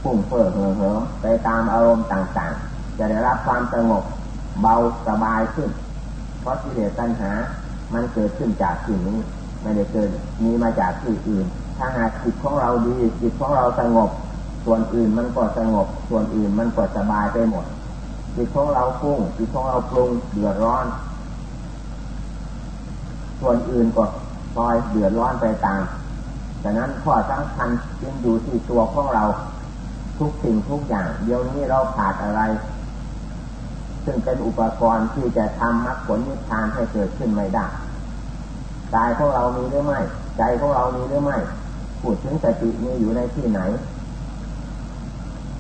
พุ่งเฟ้อเห่อเหิมไปตามอารมณ์ต่างๆ จะได้รับความสงบเบาสบายขึ้น เพราะที่เหลือตัณหา มันเกิดขึ้นจากที่งนี้ไม่ได้เกิดมีมาจากที่อื่น ถ้าหากจิตของเราดีจิตของเราสงบ ส่วนอื่นมันก็สงบ ส่วนอื่นมันก็สบายไปหมด จิตของเราฟุ้งจิตของเราปรุงเดือดร้อน ส่วนอื่นก็พลอยเดือดร้อนไปตามดังนั้นข้อสำคัญจึงอยู่ที่ตัวของเราทุกสิ่งทุกอย่าง เดี๋ยวนี้เราขาดอะไร ซึ่งเป็นอุปกรณ์ที่จะทำมรรคผลนิพพานให้เกิดขึ้นไม่ได้กายของเรามีหรือไม่ ใจของเรามีหรือไม่พูดถึงสติมีอยู่ในที่ไหน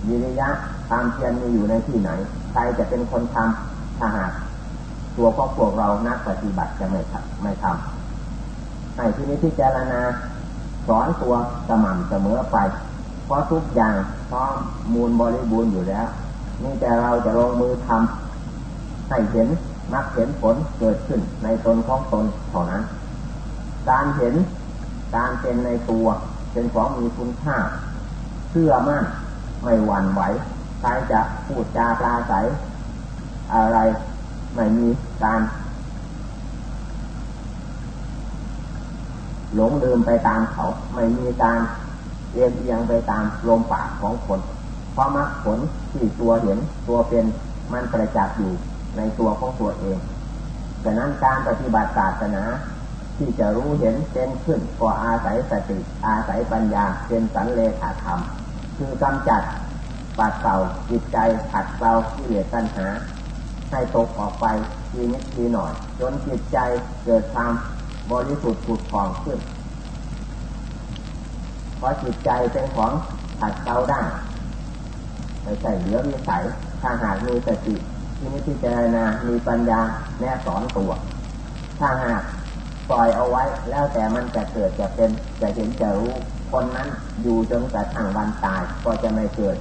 วิริยะตามเพียรมีอยู่ในที่ไหน ใครจะเป็นคนทำถ้าหากตัวครอบครัวเรานักปฏิบัติจะไม่ทำไม่ทำให้ที่นี้ที่เจรณาสอนตัวสม่ำเสมอไป เพราะทุกอย่างพร้อมมูลบริบูรณ์อยู่แล้ว นี่แต่เราจะลงมือทำให้เห็นมักเห็นผลเกิดขึ้นในตนของตนเท่านั้น การเห็นการเป็นในตัวเป็นของมีคุณค่าเชื่อมั่นไม่หวั่นไหว ใครจะพูดจาปลาใสอะไรไม่มีการหลงลืมไปตามเขา ไม่มีการเอียงเอียงไปตามลมปากของคนเพราะมรรคผลที่ตัวเห็นตัวเป็นมันประจักษ์อยู่ในตัวของตัวเองดังนั้นการปฏิบัติศาสนาที่จะรู้เห็นเป็นขึ้นก็อาศัยสติอาศัยปัญญาเป็นสันเลขาธรรม คือกำจัด ปัดเป่าจิตใจขัดเกลาที่เหลือตัณหา ให้ตกออกไปทีนิดทีหน่อย จนจิตใจเกิดความบริสุทธิ์ผุดผ่องขึ้น เพราะจิตใจเป็นของขัดเกลาได้ไม่ใช่เหลือวิสัยถ้าหากมีสติที่นิพพานามีปัญญาแน่สอนตัว ถ้าหากปล่อยเอาไว้แล้วแต่มันจะเกิดจะเป็นจะเห็นจะรู้คนนั้นอยู่จนกระทั่งวันตายก็จะไม่เกิด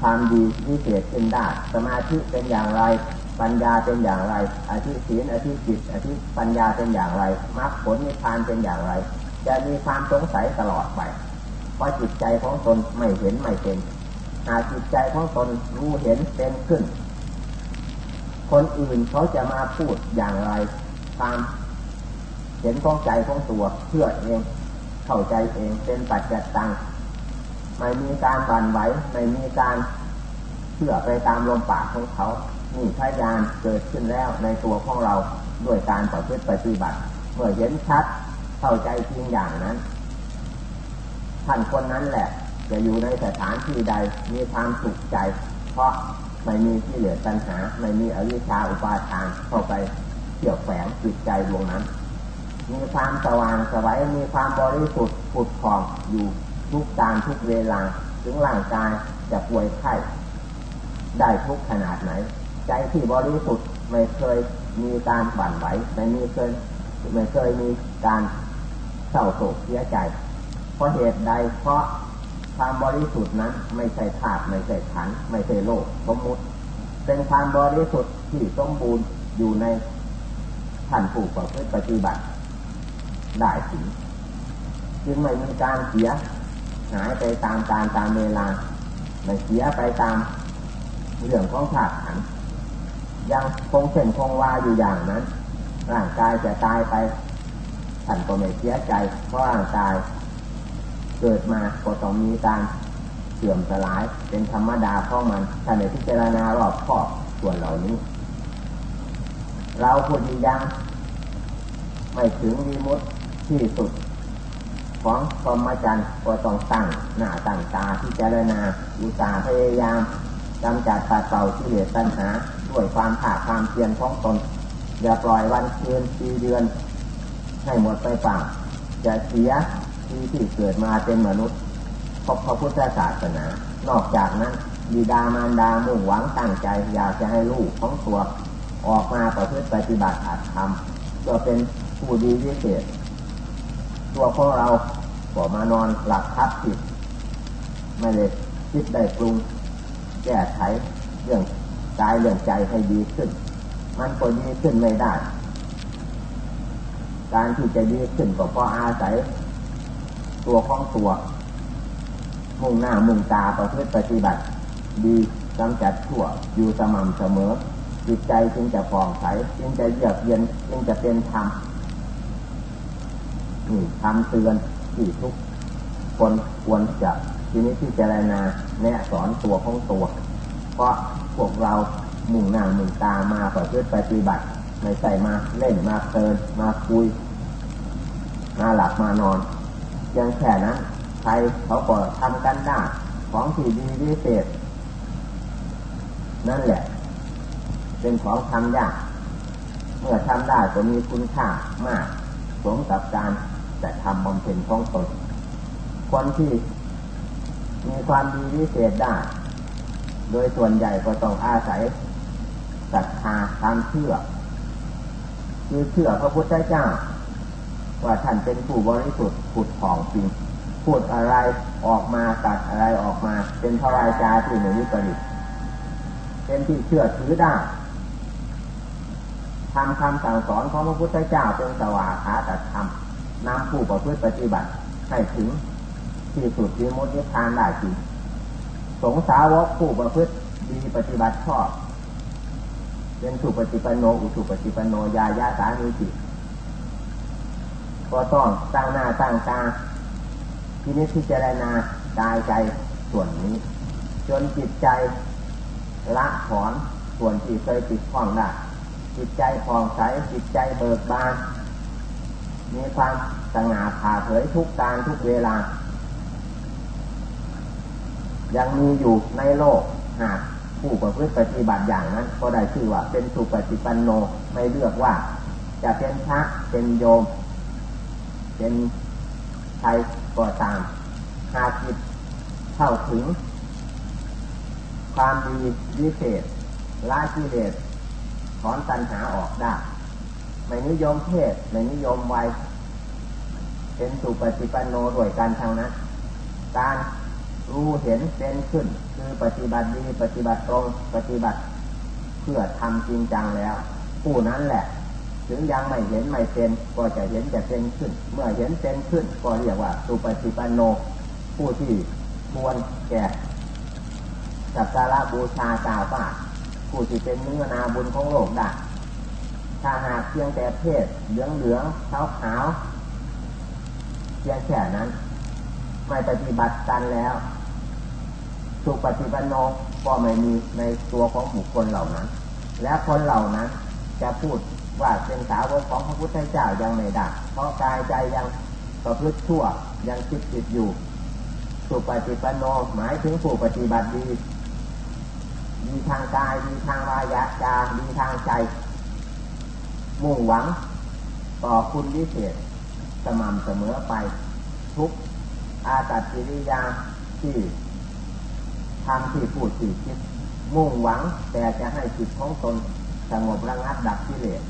ความดีวิเศษขึ้นได้ สมาธิเป็นอย่างไร ปัญญาเป็นอย่างไร อธิศีลอธิจิต อธิปัญญาเป็นอย่างไร มรรคผลนิพพานเป็นอย่างไร จะมีความสงสัยตลอดไป เพราะจิตใจของตนไม่เห็นไม่เป็นหากจิตใจของตนรู้เห็นเป็นขึ้น คนอื่นเขาจะมาพูดอย่างไร ตามเห็นของใจของตัวเพื่อเอง เข้าใจเองเป็นปัจจัตตัง ไม่มีการบันไหวไม่มีการเชื่อไปตามลมปากของเขานี่พยานเกิดขึ้นแล้วในตัวของเราด้วยการต่อพฤติปฏิบัติ เมื่อเห็นชัดเข้าใจจริงอย่างนั้นท่านคนนั้นแหละ จะอยู่ในสถานที่ใดมีความสุขใจ เพราะไม่มีที่เหลือตัณหา ไม่มีอวิชชาอุปาทานเข้าไปเกี่ยวแฝงจิตใจดวงนั้น มีความสว่างสวัยมีความบริสุทธิ์ผุดผ่องอยู่ ทุกการทุกเวลา ถึงร่างกายจะป่วยไข้ได้ทุกขนาดไหน ใจที่บริสุทธิ์ไม่เคยมีการบั่นไหวไม่มีเคยไม่เคยมีการเศร้าโศกเสียใจ เพราะเหตุใดเพราะความบริสุทธิ์นั้นไม่ใช่ธาตุไม่ใช่ขัน ไม่ใช่โลกสมมุติ เป็นความบริสุทธิ์ที่สมบูรณ์อยู่ในท่านผู้ประพฤติปฏิบัติได้ถึงจึงไม่มีการเสีย หายไปตามการตามเวลาไม่เสียไปตามเรื่องของธาตุขันยังคงเส้นคงวาอยู่อย่างนั้น ร่างกายจะตายไปท่านก็ไม่เสียใจ เพราะร่างกาย เกิดมาก็ต้องมีการเสื่อมสลายเป็นธรรมดาของมันท่านในพิจารณารอบคอบส่วนเหล่านี้ เราพูดยังไม่ถึงวีมุตที่สุด ของพรหมจรรย์ก็ต้องตั้งหน้าตั้งตาที่เจรณาอุตสาห์พยายามกำจัดปัดเป่าที่เหลือตัณหาด้วยความผาความเพียรของตน อย่าปล่อยวันคืนปีเดือน ให้หมดไปเปล่าจะเสียที่ที่เกิดมาเป็นมนุษย์พบพระพุทธศาสนา นอกจากนั้นบิดามารดามุ่งหวังตั้งใจ อยากจะให้ลูกของตัวออกมาประพฤติปฏิบัติอาจทำเพื่อเป็นผู้ดีพิเศษ ตัวของเราก็มานอนหลับทับจิตไม่ได้คิดได้ปรุงแก้ไขเรื่องกายเรื่องใจให้ดีขึ้น มันก็ดีขึ้นไม่ได้ การที่จะดีขึ้นก็เพราะอาศัย ตัวของตัว มุ่งหน้ามุ่งตาประพฤติปฏิบัติ ดีกำจัดชั่วอยู่สม่ำเสมอ จิตใจจึงจะผ่องใสจึงจะเยือกเย็นจึงจะเป็นธรรม นี่ทำเตือนที่ทุกคนควรจะทีนี้ที่เจรนาแนะสอนตัวของตัว เพราะพวกเรามุ่งหน้ามุ่งตามาเพื่อปฏิบัติไม่ใส่มาเล่นมาเตินมาคุยมาหลับมานอนยังแค่นั้นใครเขาก็ทำกันได้ของที่ดีวิเศษ นั่นแหละ เป็นของทำยากเมื่อทำได้ก็มีคุณค่ามากสมกับการ แต่ทำบำเพ็ญของตนคนที่มีความดีวิเศษได้ โดยส่วนใหญ่ก็ต้องอาศัยศรัทธาตามเชื่อ คือเชื่อพระพุทธเจ้า ว่าท่านเป็นผู้บริสุทธิ์ผุดผ่องจริงพูดอะไรออกมาตัดอะไรออกมา เป็นพระราชาที่หนึ่งวิปริตเป็นที่เชื่อถือได้ทำคำสั่งสอนของพระพุทธเจ้าเป็นสวาขาตัดธรรม นำผู้ประพฤติปฏิบัติให้ถึงที่สุดที่มุติทานได้จริงสงสาวกผู้ประพฤติดีปฏิบัติชอบเป็นสุปฏิปันโนอุสุปฏิปันโนยายาสามีจิก็ต้องตั้งหน้าตั้งตาทีนี้พิจารณากายใจส่วนนี้ จนจิตใจละถอนส่วนที่เคยติดข้องได้จิตใจผ่องใสจิตใจเบิกบาน มีความสง่าผ่าเผยทุกการทุกเวลา ยังมีอยู่ในโลกหากผู้ประพฤติปฏิบัติอย่างนั้น ก็ได้ชื่อว่าเป็นสุปฏิปันโนไม่เลือกว่า จะเป็นพระเป็นโยม เป็นใครก็ตามหากจิตเข้าถึง ความดีวิเศษละกิเลสถอนตัณหาออกได้ ไม่นิยมเพศไม่นิยมวัย เป็นสุปฏิปันโนด้วยกันทางนั้น การรู้เห็นเป็นขึ้น คือปฏิบัติดีปฏิบัติตรงปฏิบัติ เพื่อทำจริงจังแล้ว ผู้นั้นแหละ ถึงยังไม่เห็นไม่เป็นก็จะเห็นจะเป็นขึ้น เมื่อเห็นเป็นขึ้น ก็เรียกว่า สุปฏิปันโน ผู้ที่ควรแก่สักการะบูชากาว่าผู้ที่เป็นเนื้อนาบุญของโลกได้ ถ้าหากเพียงแต่เพศเหลืองเหลืองขาวขาวเพียงแค่นั้น ไม่ปฏิบัติกันแล้วสุปฏิปันโนก็ไม่มีในตัวของบุคคลเหล่านั้น และคนเหล่านั้นจะพูดว่าเป็นสาวกของพระพุทธเจ้ายังไม่ได้เพราะกายใจยังประพฤติชั่วยังคิดจิตอยู่สุปฏิปันโนหมายถึงผู้ปฏิบัติดี ดีทางกายดีทางวายาจาดีทางใจ มุ่งหวัง ต่อคุณวิเศษสม่ำเสมอไป ทุกอาตัดิริยาที่ทำที่พูดที่คิด มุ่งหวัง แต่จะให้จิตของตนสงบระงับดับกิเลส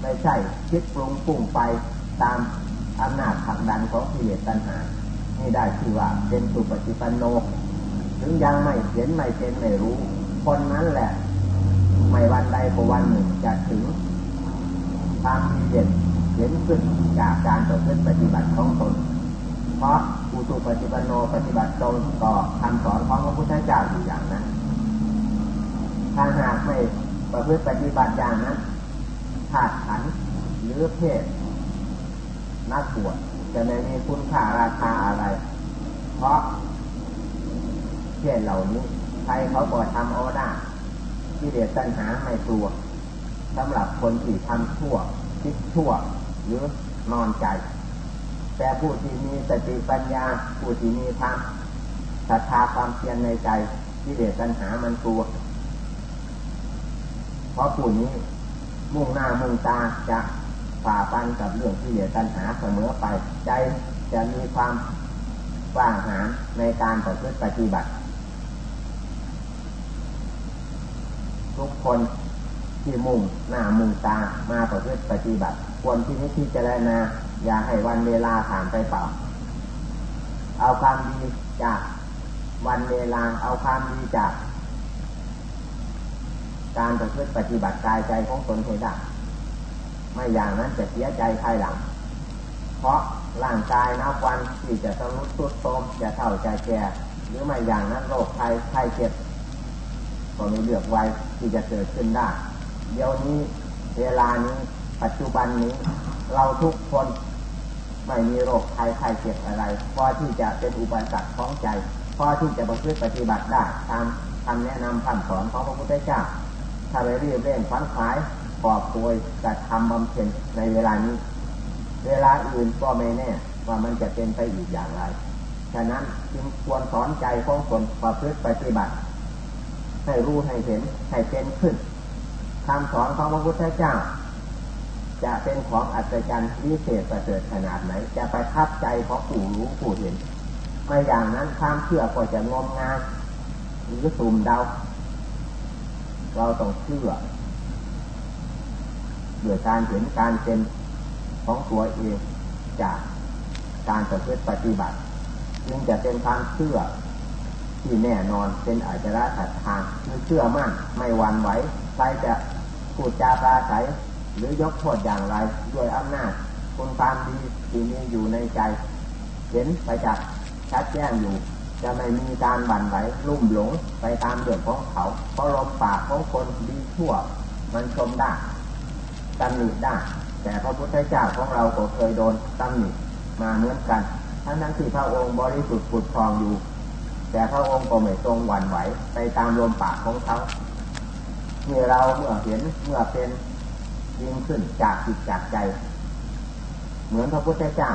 ไม่ใช่คิดปรุงปุ่งไปตามอำนาจผักดันของกิเลสตัณหานี่ได้ชื่อว่าเป็นสุปฏิปันโน ถึงยังไม่เห็นไม่เป็นไม่รู้ คนนั้นแหละ ไม่วันใดก็วันหนึ่งจะถึง ความเด่นเห็นขึ้นจากการต่อพฤติปฏิบัติของตน เพราะอุตุปฏิบัติโนปฏิบัติตนต่อคำสอนของพระพุทธเจ้าอยู่อย่างนั้น ถ้าหากไม่ประพฤติปฏิบัติอย่างนั้นขาดขันหรือเพศนักบวชจะไม่มีคุณค่าราคาอะไร เพราะเพศเหล่านี้ใครเขาก็ทำเอาได้ที่เดียดตัณหาไม่กลัว สำหรับคนที่ทำชั่ว คิดชั่ว หรือนอนใจ แต่ผู้ที่มีสติปัญญา ผู้ที่มีธรรมศรัทธาความเพียรในใจที่เดียดตัณหามันกลัว เพราะผู้นี้มุ่งหน้ามุ่งตาจะฝ่าฟันกับเรื่องที่เดียดตัณหาเสมอไป ใจจะมีความว่างหาในการปฏิบัติ ทุกคน ที่มุ่งหน้ามุ่งตามาประพฤติปฏิบัติ ควรที่นี้ที่จะได้นาอย่าให้วันเวลาผ่านไปเปล่า เอาความดีจากวันเวลาเอาความดีจาก การประพฤติปฏิบัติกายใจของตนให้ได้ไม่อย่างนั้นจะเสียใจภายหลัง เพราะร่างกายนับวันที่จะต้องรุดสุดโทมจะเท่าจะแก่หรือไม่อย่างนั้นโรคภัยไข้เจ็บก็มีเลือกไว้ที่จะเกิดขึ้นได้ เดี๋ยวนี้เวลานี้ปัจจุบันนี้ เราทุกคนไม่มีโรคภัยไข้เจ็บอะไร พอที่จะเป็นอุปสรรคของใจ พอที่จะประพฤติปฏิบัติได้ตามคำแนะนำคำสอนของพระพุทธเจ้า ถ้าไปรีบเร่งฟันขายปอบป่วยกระทำบำเพ็ญในเวลานี้ เวลาอื่นก็ไม่แน่ว่ามันจะเป็นไปอีกอย่างไร ฉะนั้นจึงควรสอนใจของคนประพฤติปฏิบัติ ให้รู้ให้เห็นให้เป็นขึ้น คำสอนของพระพุทธเจ้า จะเป็นของอัศจรรย์วิเศษประเสริฐขนาดไหน จะไปทับใจของผู้รู้ผู้เห็นไม่อย่างนั้นความเชื่อก็จะงมงายหรือสุ่มเดา เราต้องเชื่อเดือการเห็นการเป็นของตัวเองจากการประพฤติปฏิบัติจึงจะเป็นความเชื่อที่แน่นอนเป็นอาจระศรัทธาคือเชื่อมั่นไม่หวั่นไหวใครจะ พูดจาปราศัยหรือยกโทษอย่างไร ด้วยอำนาจคุณความดีที่มีอยู่ในใจ เห็นไปจากชัดแจ้งอยู่ จะไม่มีการบั่นไหวลุ่มหลงไปตามเรื่องของเขา เพราะลมปากของคนดีชั่ว มันชมได้ตำหนิได้ แต่พระพุทธเจ้าของเราก็เคยโดนตำหนิมาเหมือนกัน ทั้งทั้งที่พระองค์บริสุทธิ์ผุดพองอยู่ แต่พระองค์ก็ไม่ทรงหวั่นไหวไปตามลมปากของเขา เมื่อเราเมื่อเห็นเมื่อเป็นยิ่งขึ้นจากจิตจากใจ เหมือนพระพุทธเจ้า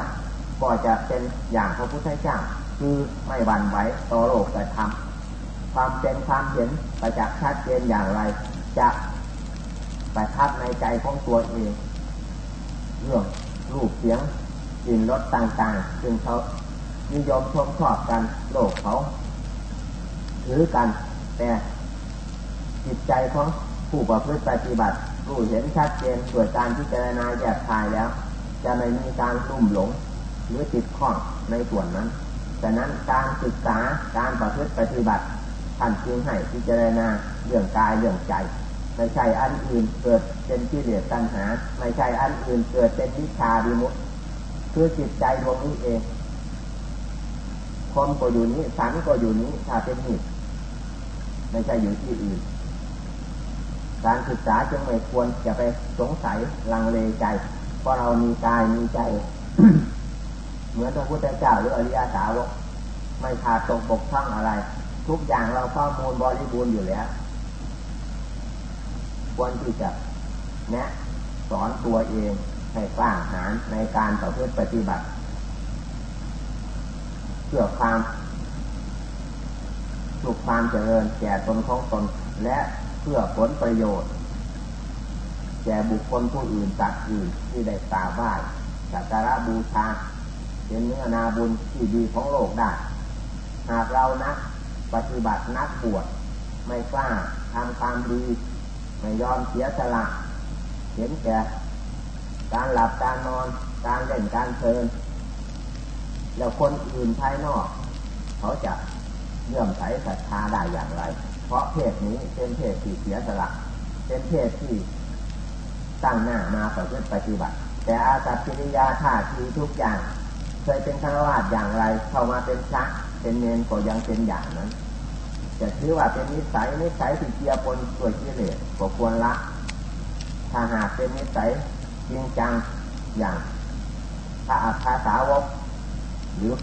ก็จะเป็นอย่างพระพุทธเจ้าคือไม่หวั่นไหวต่อโลกแต่ทำความเป็นความเห็นประจักษ์ชัดเจนอย่างไร จะประทับในใจของตัวเองเรื่องรูปเสียงกลิ่นรสต่างๆซึ่งเขานิยมชมชอบกันโลกเขาถือกันแต่ จิตใจของผู้ประพฤติปฏิบัติรู้เห็นชัดเจนส่วนการพิจารณาแยกทายแล้ว จะไม่มีการลุ่มหลง หรือติดข้องในส่วนนั้นแต่นั้นการศึกษาการประพฤติปฏิบัติท่านจึงให้พิจารณาเรื่องกายเรื่องใจ ไม่ใช่อันอื่นเกิดเป็นที่เหลือตัณหา ไม่ใช่อันอื่นเกิดเป็นวิชาดิมุตคือจิตใจดวงนี้เองคมก็อยู่นี้สันก็อยู่นี้ถ้าเป็นหิตไม่ใช่อยู่ที่อื่น การศึกษาจึงไม่ควรจะไปสงสัยลังเลใจ เพราะเรามีกายมีใจ เหมือนพระพุทธเจ้าหรืออริยสาวกไม่ขาดตกบกพร่องอะไร ทุกอย่างเราข้อมูลบริบูรณ์อยู่แล้ว ควรที่จะแนะสอนตัวเองให้กล้าหาญในการต่อเพื่อปฏิบัติเพื่อความสุขความเจริญแก่ตนของตนและ พื่อผลประโยชน์ แก่บุคคลผู้อื่นสัตว์อื่นที่ได้กราบไหว้สักการะบูชาเป็นเนื้อนาบุญที่ดีของโลกได้ หากเรานักปฏิบัตินักบวชไม่กล้าทำความดี ไม่ยอมเสียสละเห็นแก่การหลับการนอนการเล่นการเพลินแล้วคนอื่นภายนอก เขาจะเลื่อมใสศรัทธาได้อย่างไร เพราะเพศนี้เป็นเพศที่เสียสละ เป็นเพศที่ตั้งหน้ามาประพฤติปฏิบัติ แต่อากัปกิริยาท่าทีทุกอย่าง เคยเป็นฆราวาสอย่างไร เข้ามาเป็นพระเป็นเนรก็ยังเป็นอย่างนั้นจะถือว่าเป็นนิสัยนิสัยที่เกียปนด้วยกิเลสก็ควรละ ถ้าหากเป็นนิสัยจริงจังอย่างพระอัคาสาวกหรือ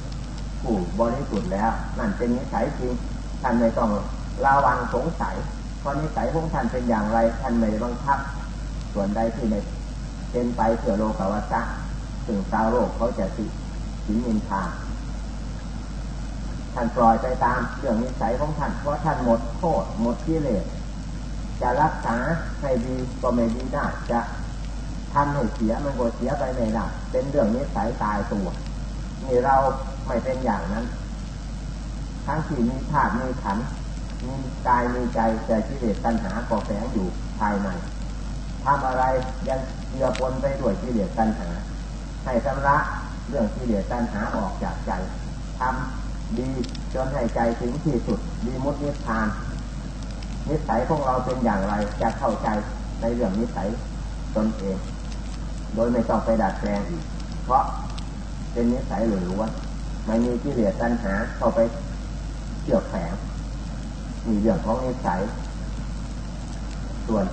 ผู้บริสุทธิ์แล้ว นั่นเป็นนิสัยจริงท่านไม่ต้อง ระวังสงสัยเพราะนิสัยของท่านเป็นอย่างไรท่านไม่บังคับ ส่วนใดที่ในเป็นไปเพื่อโลกวัฏฏะถึงชาวโลกเขาจะติสินนินทาท่านปล่อยไปตามเรื่องนิสัยของท่านเพราะท่านหมดโทษหมดกิเลสจะรักษาให้ดีก็ไม่ดีได้จะทำให้เสียมันก็เสียไปไม่ได้เป็นเรื่องนี้สายตายตัวนี่เราไม่เป็นอย่างนั้น ทั้งที่มีธาตุมีขัน มีกายมีใจแต่กิเลสตัณหาก่อแฝงอยู่ภายในทำอะไรยังเยื่อปนไปด้วยกิเลสตัณหา ให้ชำระเรื่องกิเลสตัณหาออกจากใจทำดีจนให้ใจถึงที่สุดดีมุดนิพพาน นิสัยของเราเป็นอย่างไรจะเข้าใจในเรื่องนิสัยตนเอง โดยไม่ต้องไปดัดแปลงอีก เพราะเป็นนิสัยหรือว่าไม่มีกิเลสตัณหาเข้าไปเกี่ยวแฝง มีเรื่องของนิสัย ส่วน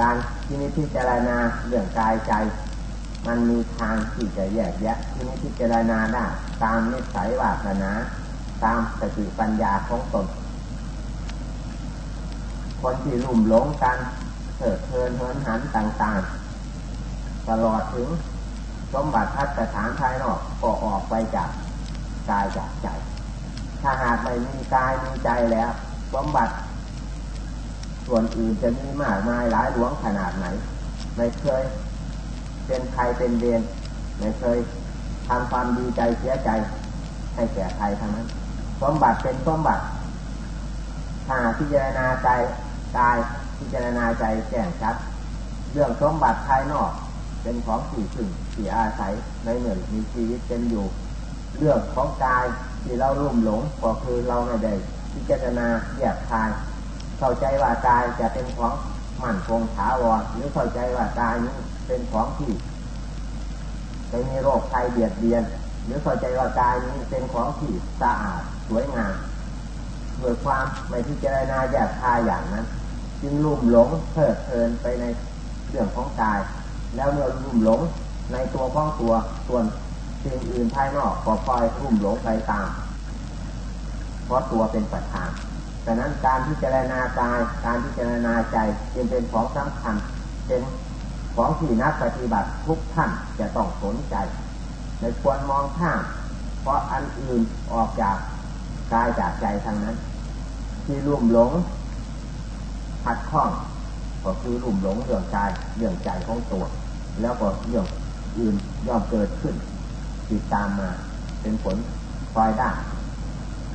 การที่นิพิจารณาเรื่องกายใจ มันมีทางที่จะแยกแยะที่นิพิจารณาได้ตามนิสัยวาสนา ตามสติปัญญาของตนคนที่ลุ่มหลงกันเถิดเทินเฮินหันต่างๆ ตลอดถึงสมบัติทัศฐานภายนอกก็ออกไปจากกายจากใจ ถ้าหากไม่มีกายมีใจแล้ว สมบัติส่วนอื่นจะมีมากมายหลายหลวงขนาดไหน ไม่เคย เป็นใครเป็นเดนไม่เคยทำความดีใจเสียใจ ให้แก่ใครทั้งนั้นสมบัติเป็นสมบัติถ้าพิจารณาใจกายพิจารณาใจแจ้งชัด เรื่องสมบัติภายนอก เป็นของสี่สึ่งสี่อาศัยในเหมือนมีชีวิตเป็นอยู่ เรื่องของกายที่เราลุ่มหลงก็คือเราไม่ได้ พิจารณาแยกทางเข้าใจว่ากายจะเป็นของมั่นคงถาวรหรือเข้าใจว่ากายนี้เป็นของที่ไม่มีโรคภัยเบียดเบียน หรือเข้าใจว่ากายนี้เป็นของที่สะอาดสวยงามเมื่อความไม่พิจารณาแยกทายอย่างนั้น จึงลุ่มหลงเพลิดเพลินไปในเรื่องของกาย แล้วเมื่อลุ่มหลงในตัวของตัวส่วนสิ่งอื่นภายนอกก็ปล่อยรุ่มหลงไปตาม เพราะตัวเป็นปัจจัยดังนั้นการพิจารณากาย การพิจารณาใจจึงเป็นของสำคัญเป็นของที่นักปฏิบัติทุกท่านจะต้องสนใจในควรมองข้ามเพราะอันอื่นออกจากกายจากใจทางนั้น ที่รุ่มหลงหัดข้องก็คือรุ่มหลงเรื่องกายเรื่องใจของตัว แล้วก็เรื่องอื่นย่อมเกิดขึ้นติดตามมาเป็นผลคอยได้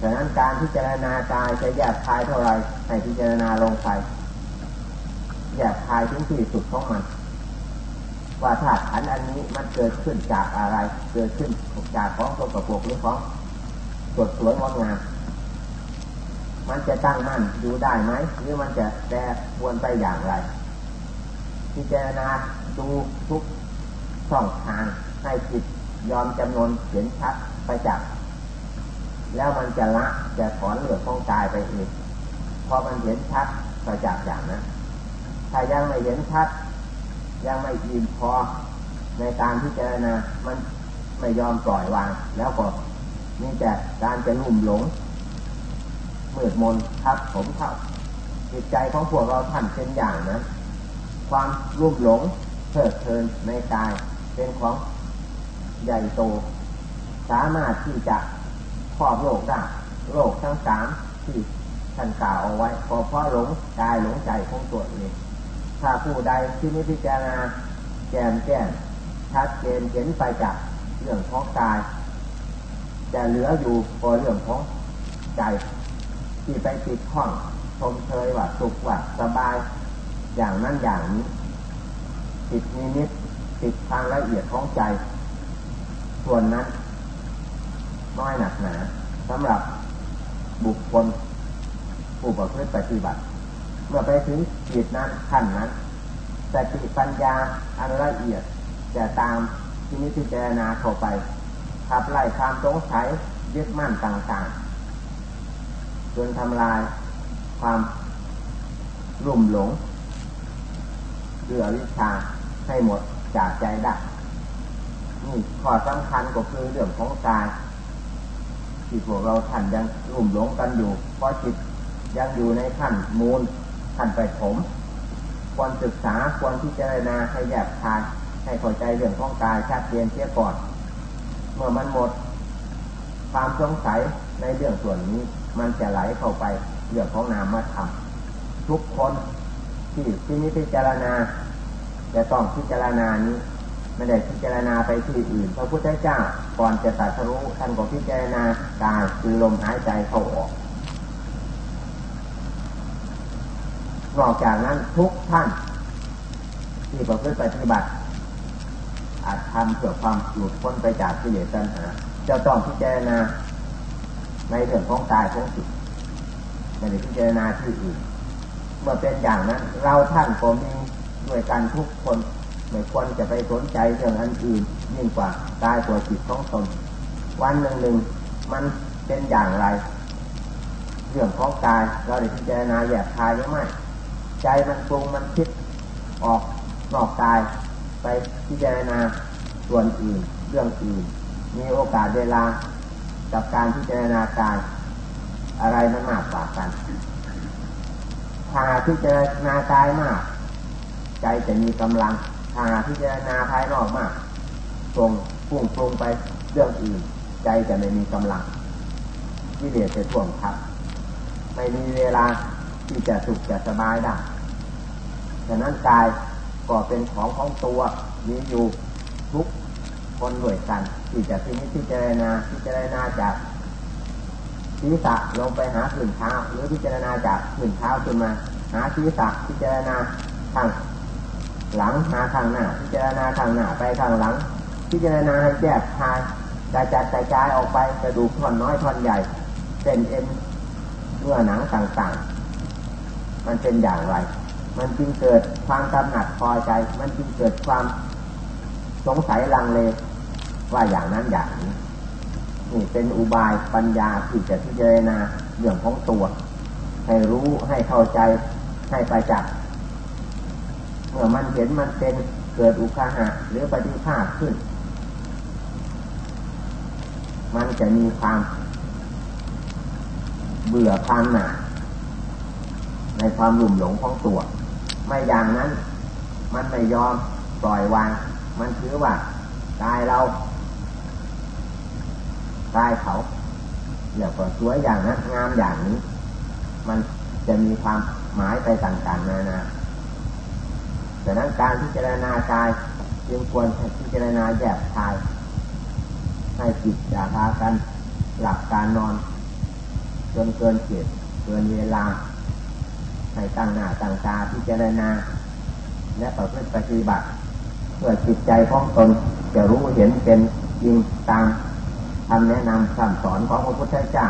ฉะนั้นการพิจารณากายจะแยกคายเท่าไรให้พิจารณาลงไปแยกคายถึงที่สุดของมัน ว่าธาตุขันอันนี้มันเกิดขึ้นจากอะไร เกิดขึ้นจากของสกปรกหรือของสดสวยงดงามมันจะตั้งมั่นอยู่ได้ไหมหรือมันจะแปรปวนไปอย่างไร พิจารณาดูทุกช่องทางให้จิตยอมจำนวนเห็นชัดไปจาก แล้วมันจะละจะถอนเหลือของกายไปเองพอมันเห็นชัดไปจากษ์อย่างนั้นถ้ายังไม่เห็นชัด ยังไม่ยินพอในการพิจรณามันไม่ยอมปล่อยวาง แล้วก็มีแต่การจะลุ่มหลงมืดมนทับผมเท่าจิตใจของพวกเราท่านเป็นอย่างนะความรุ่มหลงเพิดเพลินในกายเป็นของใหญ่โต สามารถที่จะ ครอบโลกได้โลกทั้งสามที่ท่านกล่าวเอาไว้พอเพราะหลงกายหลงใจของตัวเองถ้าผู้ใดที่นิพพานาแกมแก้มชัดเจนเห็นไปจากเรื่องของกายจะเหลืออยู่พอเรื่องของใจ ที่ไปติดข้องชมเชยว่าสุขว่าสบาย อย่างนั้นอย่างนี้ติดนิมิตติดทางละเอียดของใจ ส่วนนั้น น้อยหนักหนาสำหรับบุคคลผู้ประพฤติปฏิบัติ เมื่อไปถึงจิตนั้นขั้นนั้นสติปัญญาอันละเอียดจะตามที่นิพพานาเข้าไปขับไล่ความสงสัยยึดมั่นต่างๆจนทำลายความรุ่มหลงเรือวิชาให้หมดจากใจได้นี่ข้อสำคัญก็คือเรื่องของกาย ที่พวกเราท่านยังรุ่มหลงกันอยู่ เพราะจิตยังอยู่ในขั้นมูลขั้นไปผม ควรศึกษาควรที่จะนาให้แยกทายให้เข้าใจเรื่องของกายชัดเจนเสียก่อน เมื่อมันหมด ความสงสัยในเรื่องส่วนนี้ มันจะไหลเข้าไปเรื่องของนามธรรมทุกคนที่ที่นี้พิจารณาจะต้องพิจารณานี้ ไม่ได้พิจารณาไปที่อื่น พระพุทธเจ้าก่อนจะตัดสู้ท่านก็พิจารณากายคือลมหายใจเข้าออกนอกจากนั้นทุกท่าน ที่ประพฤติปฏิบัติ อาจทำเพื่อความหลุดพ้นไปจากกิเลสตัณหาจะต้องพิจารณาในเรื่องของกายของจิตไม่ได้พิจารณาที่อื่น เมื่อเป็นอย่างนั้น เราท่านก็มีด้วยกันทุกคน ไม่ควรจะไปสนใจเรื่องอันอื่นยิ่งกว่ากายตัวจิตของตนวันหนึ่งหนึ่งมันเป็นอย่างไร เรื่องของกายเราได้พิจารณาแยกคายหรือไม่ใจมันปรุงมันคิดออกนอกกาย ไปพิจารณาส่วนอื่น เรื่องอื่น มีโอกาสเวลากับการพิจารณากายอะไรมันมากกว่ากันถ้าพิจารณากายมาก ใจจะมีกำลัง ถ้าพิจารณาภายนอกมากตรงพุ่งปรุงไปเรื่องอื่น ใจจะไม่มีกำลังที่เดียจะท่วงทับไม่มีเวลาที่จะสุขจะสบายได้ฉะนั้นกายก็เป็นของของตัวมีอยู่ทุกคนด้วยกัน ที่จะทีนี้พิจารณาพิจารณาจากศีรษะลงไปหาขืนเท้า หรือพิจารณาจากขืนเท้าขึ้นมา หาศีรษะพิจารณาทาง หลังหาทางหน้า พิจารณาทางหน้าไปทางหลัง พิจารณาให้แยกทายกระจัดกระจายออกไปกระดูกท่อนน้อยท่อนใหญ่เส้นเอ็นเนื้อหนังต่างๆ มันเป็นอย่างไร มันจึงเกิดความกำหนัดพอใจ มันจึงเกิดความสงสัยลังเลว่าอย่างนั้นอย่างนี้นี่เป็นอุบายปัญญาที่จะพิจารณาเรื่องของตัว ให้รู้ให้เข้าใจให้ไปจัก เมื่อมันเห็นมันเป็นเกิดอุคาหะหรือปฏิภาคขึ้น มันจะมีความเบื่อความหนาในความหลุ่มหลงของตัว ไม่อย่างนั้น มันไม่ยอมปล่อยวาง มันถือว่ากายเรากายเขาเดี๋ยวก็สวยอย่างนั้นงามอย่างนี้ มันจะมีความหมายไปต่างๆนานา แต่นั้นการพิจารณากายจึงควรพิจารณาแยบคาย ให้จิตอย่าพากันหลับการนอน จนเกินเกียเกินเวลา ให้ตั้งหน้าตั้งตาพิจารณา และประพฤติปฏิบัติ เพื่อจิตใจของตนจะรู้เห็นเป็นจริงตามคำแนะนำคำสอนของพระพุทธเจ้า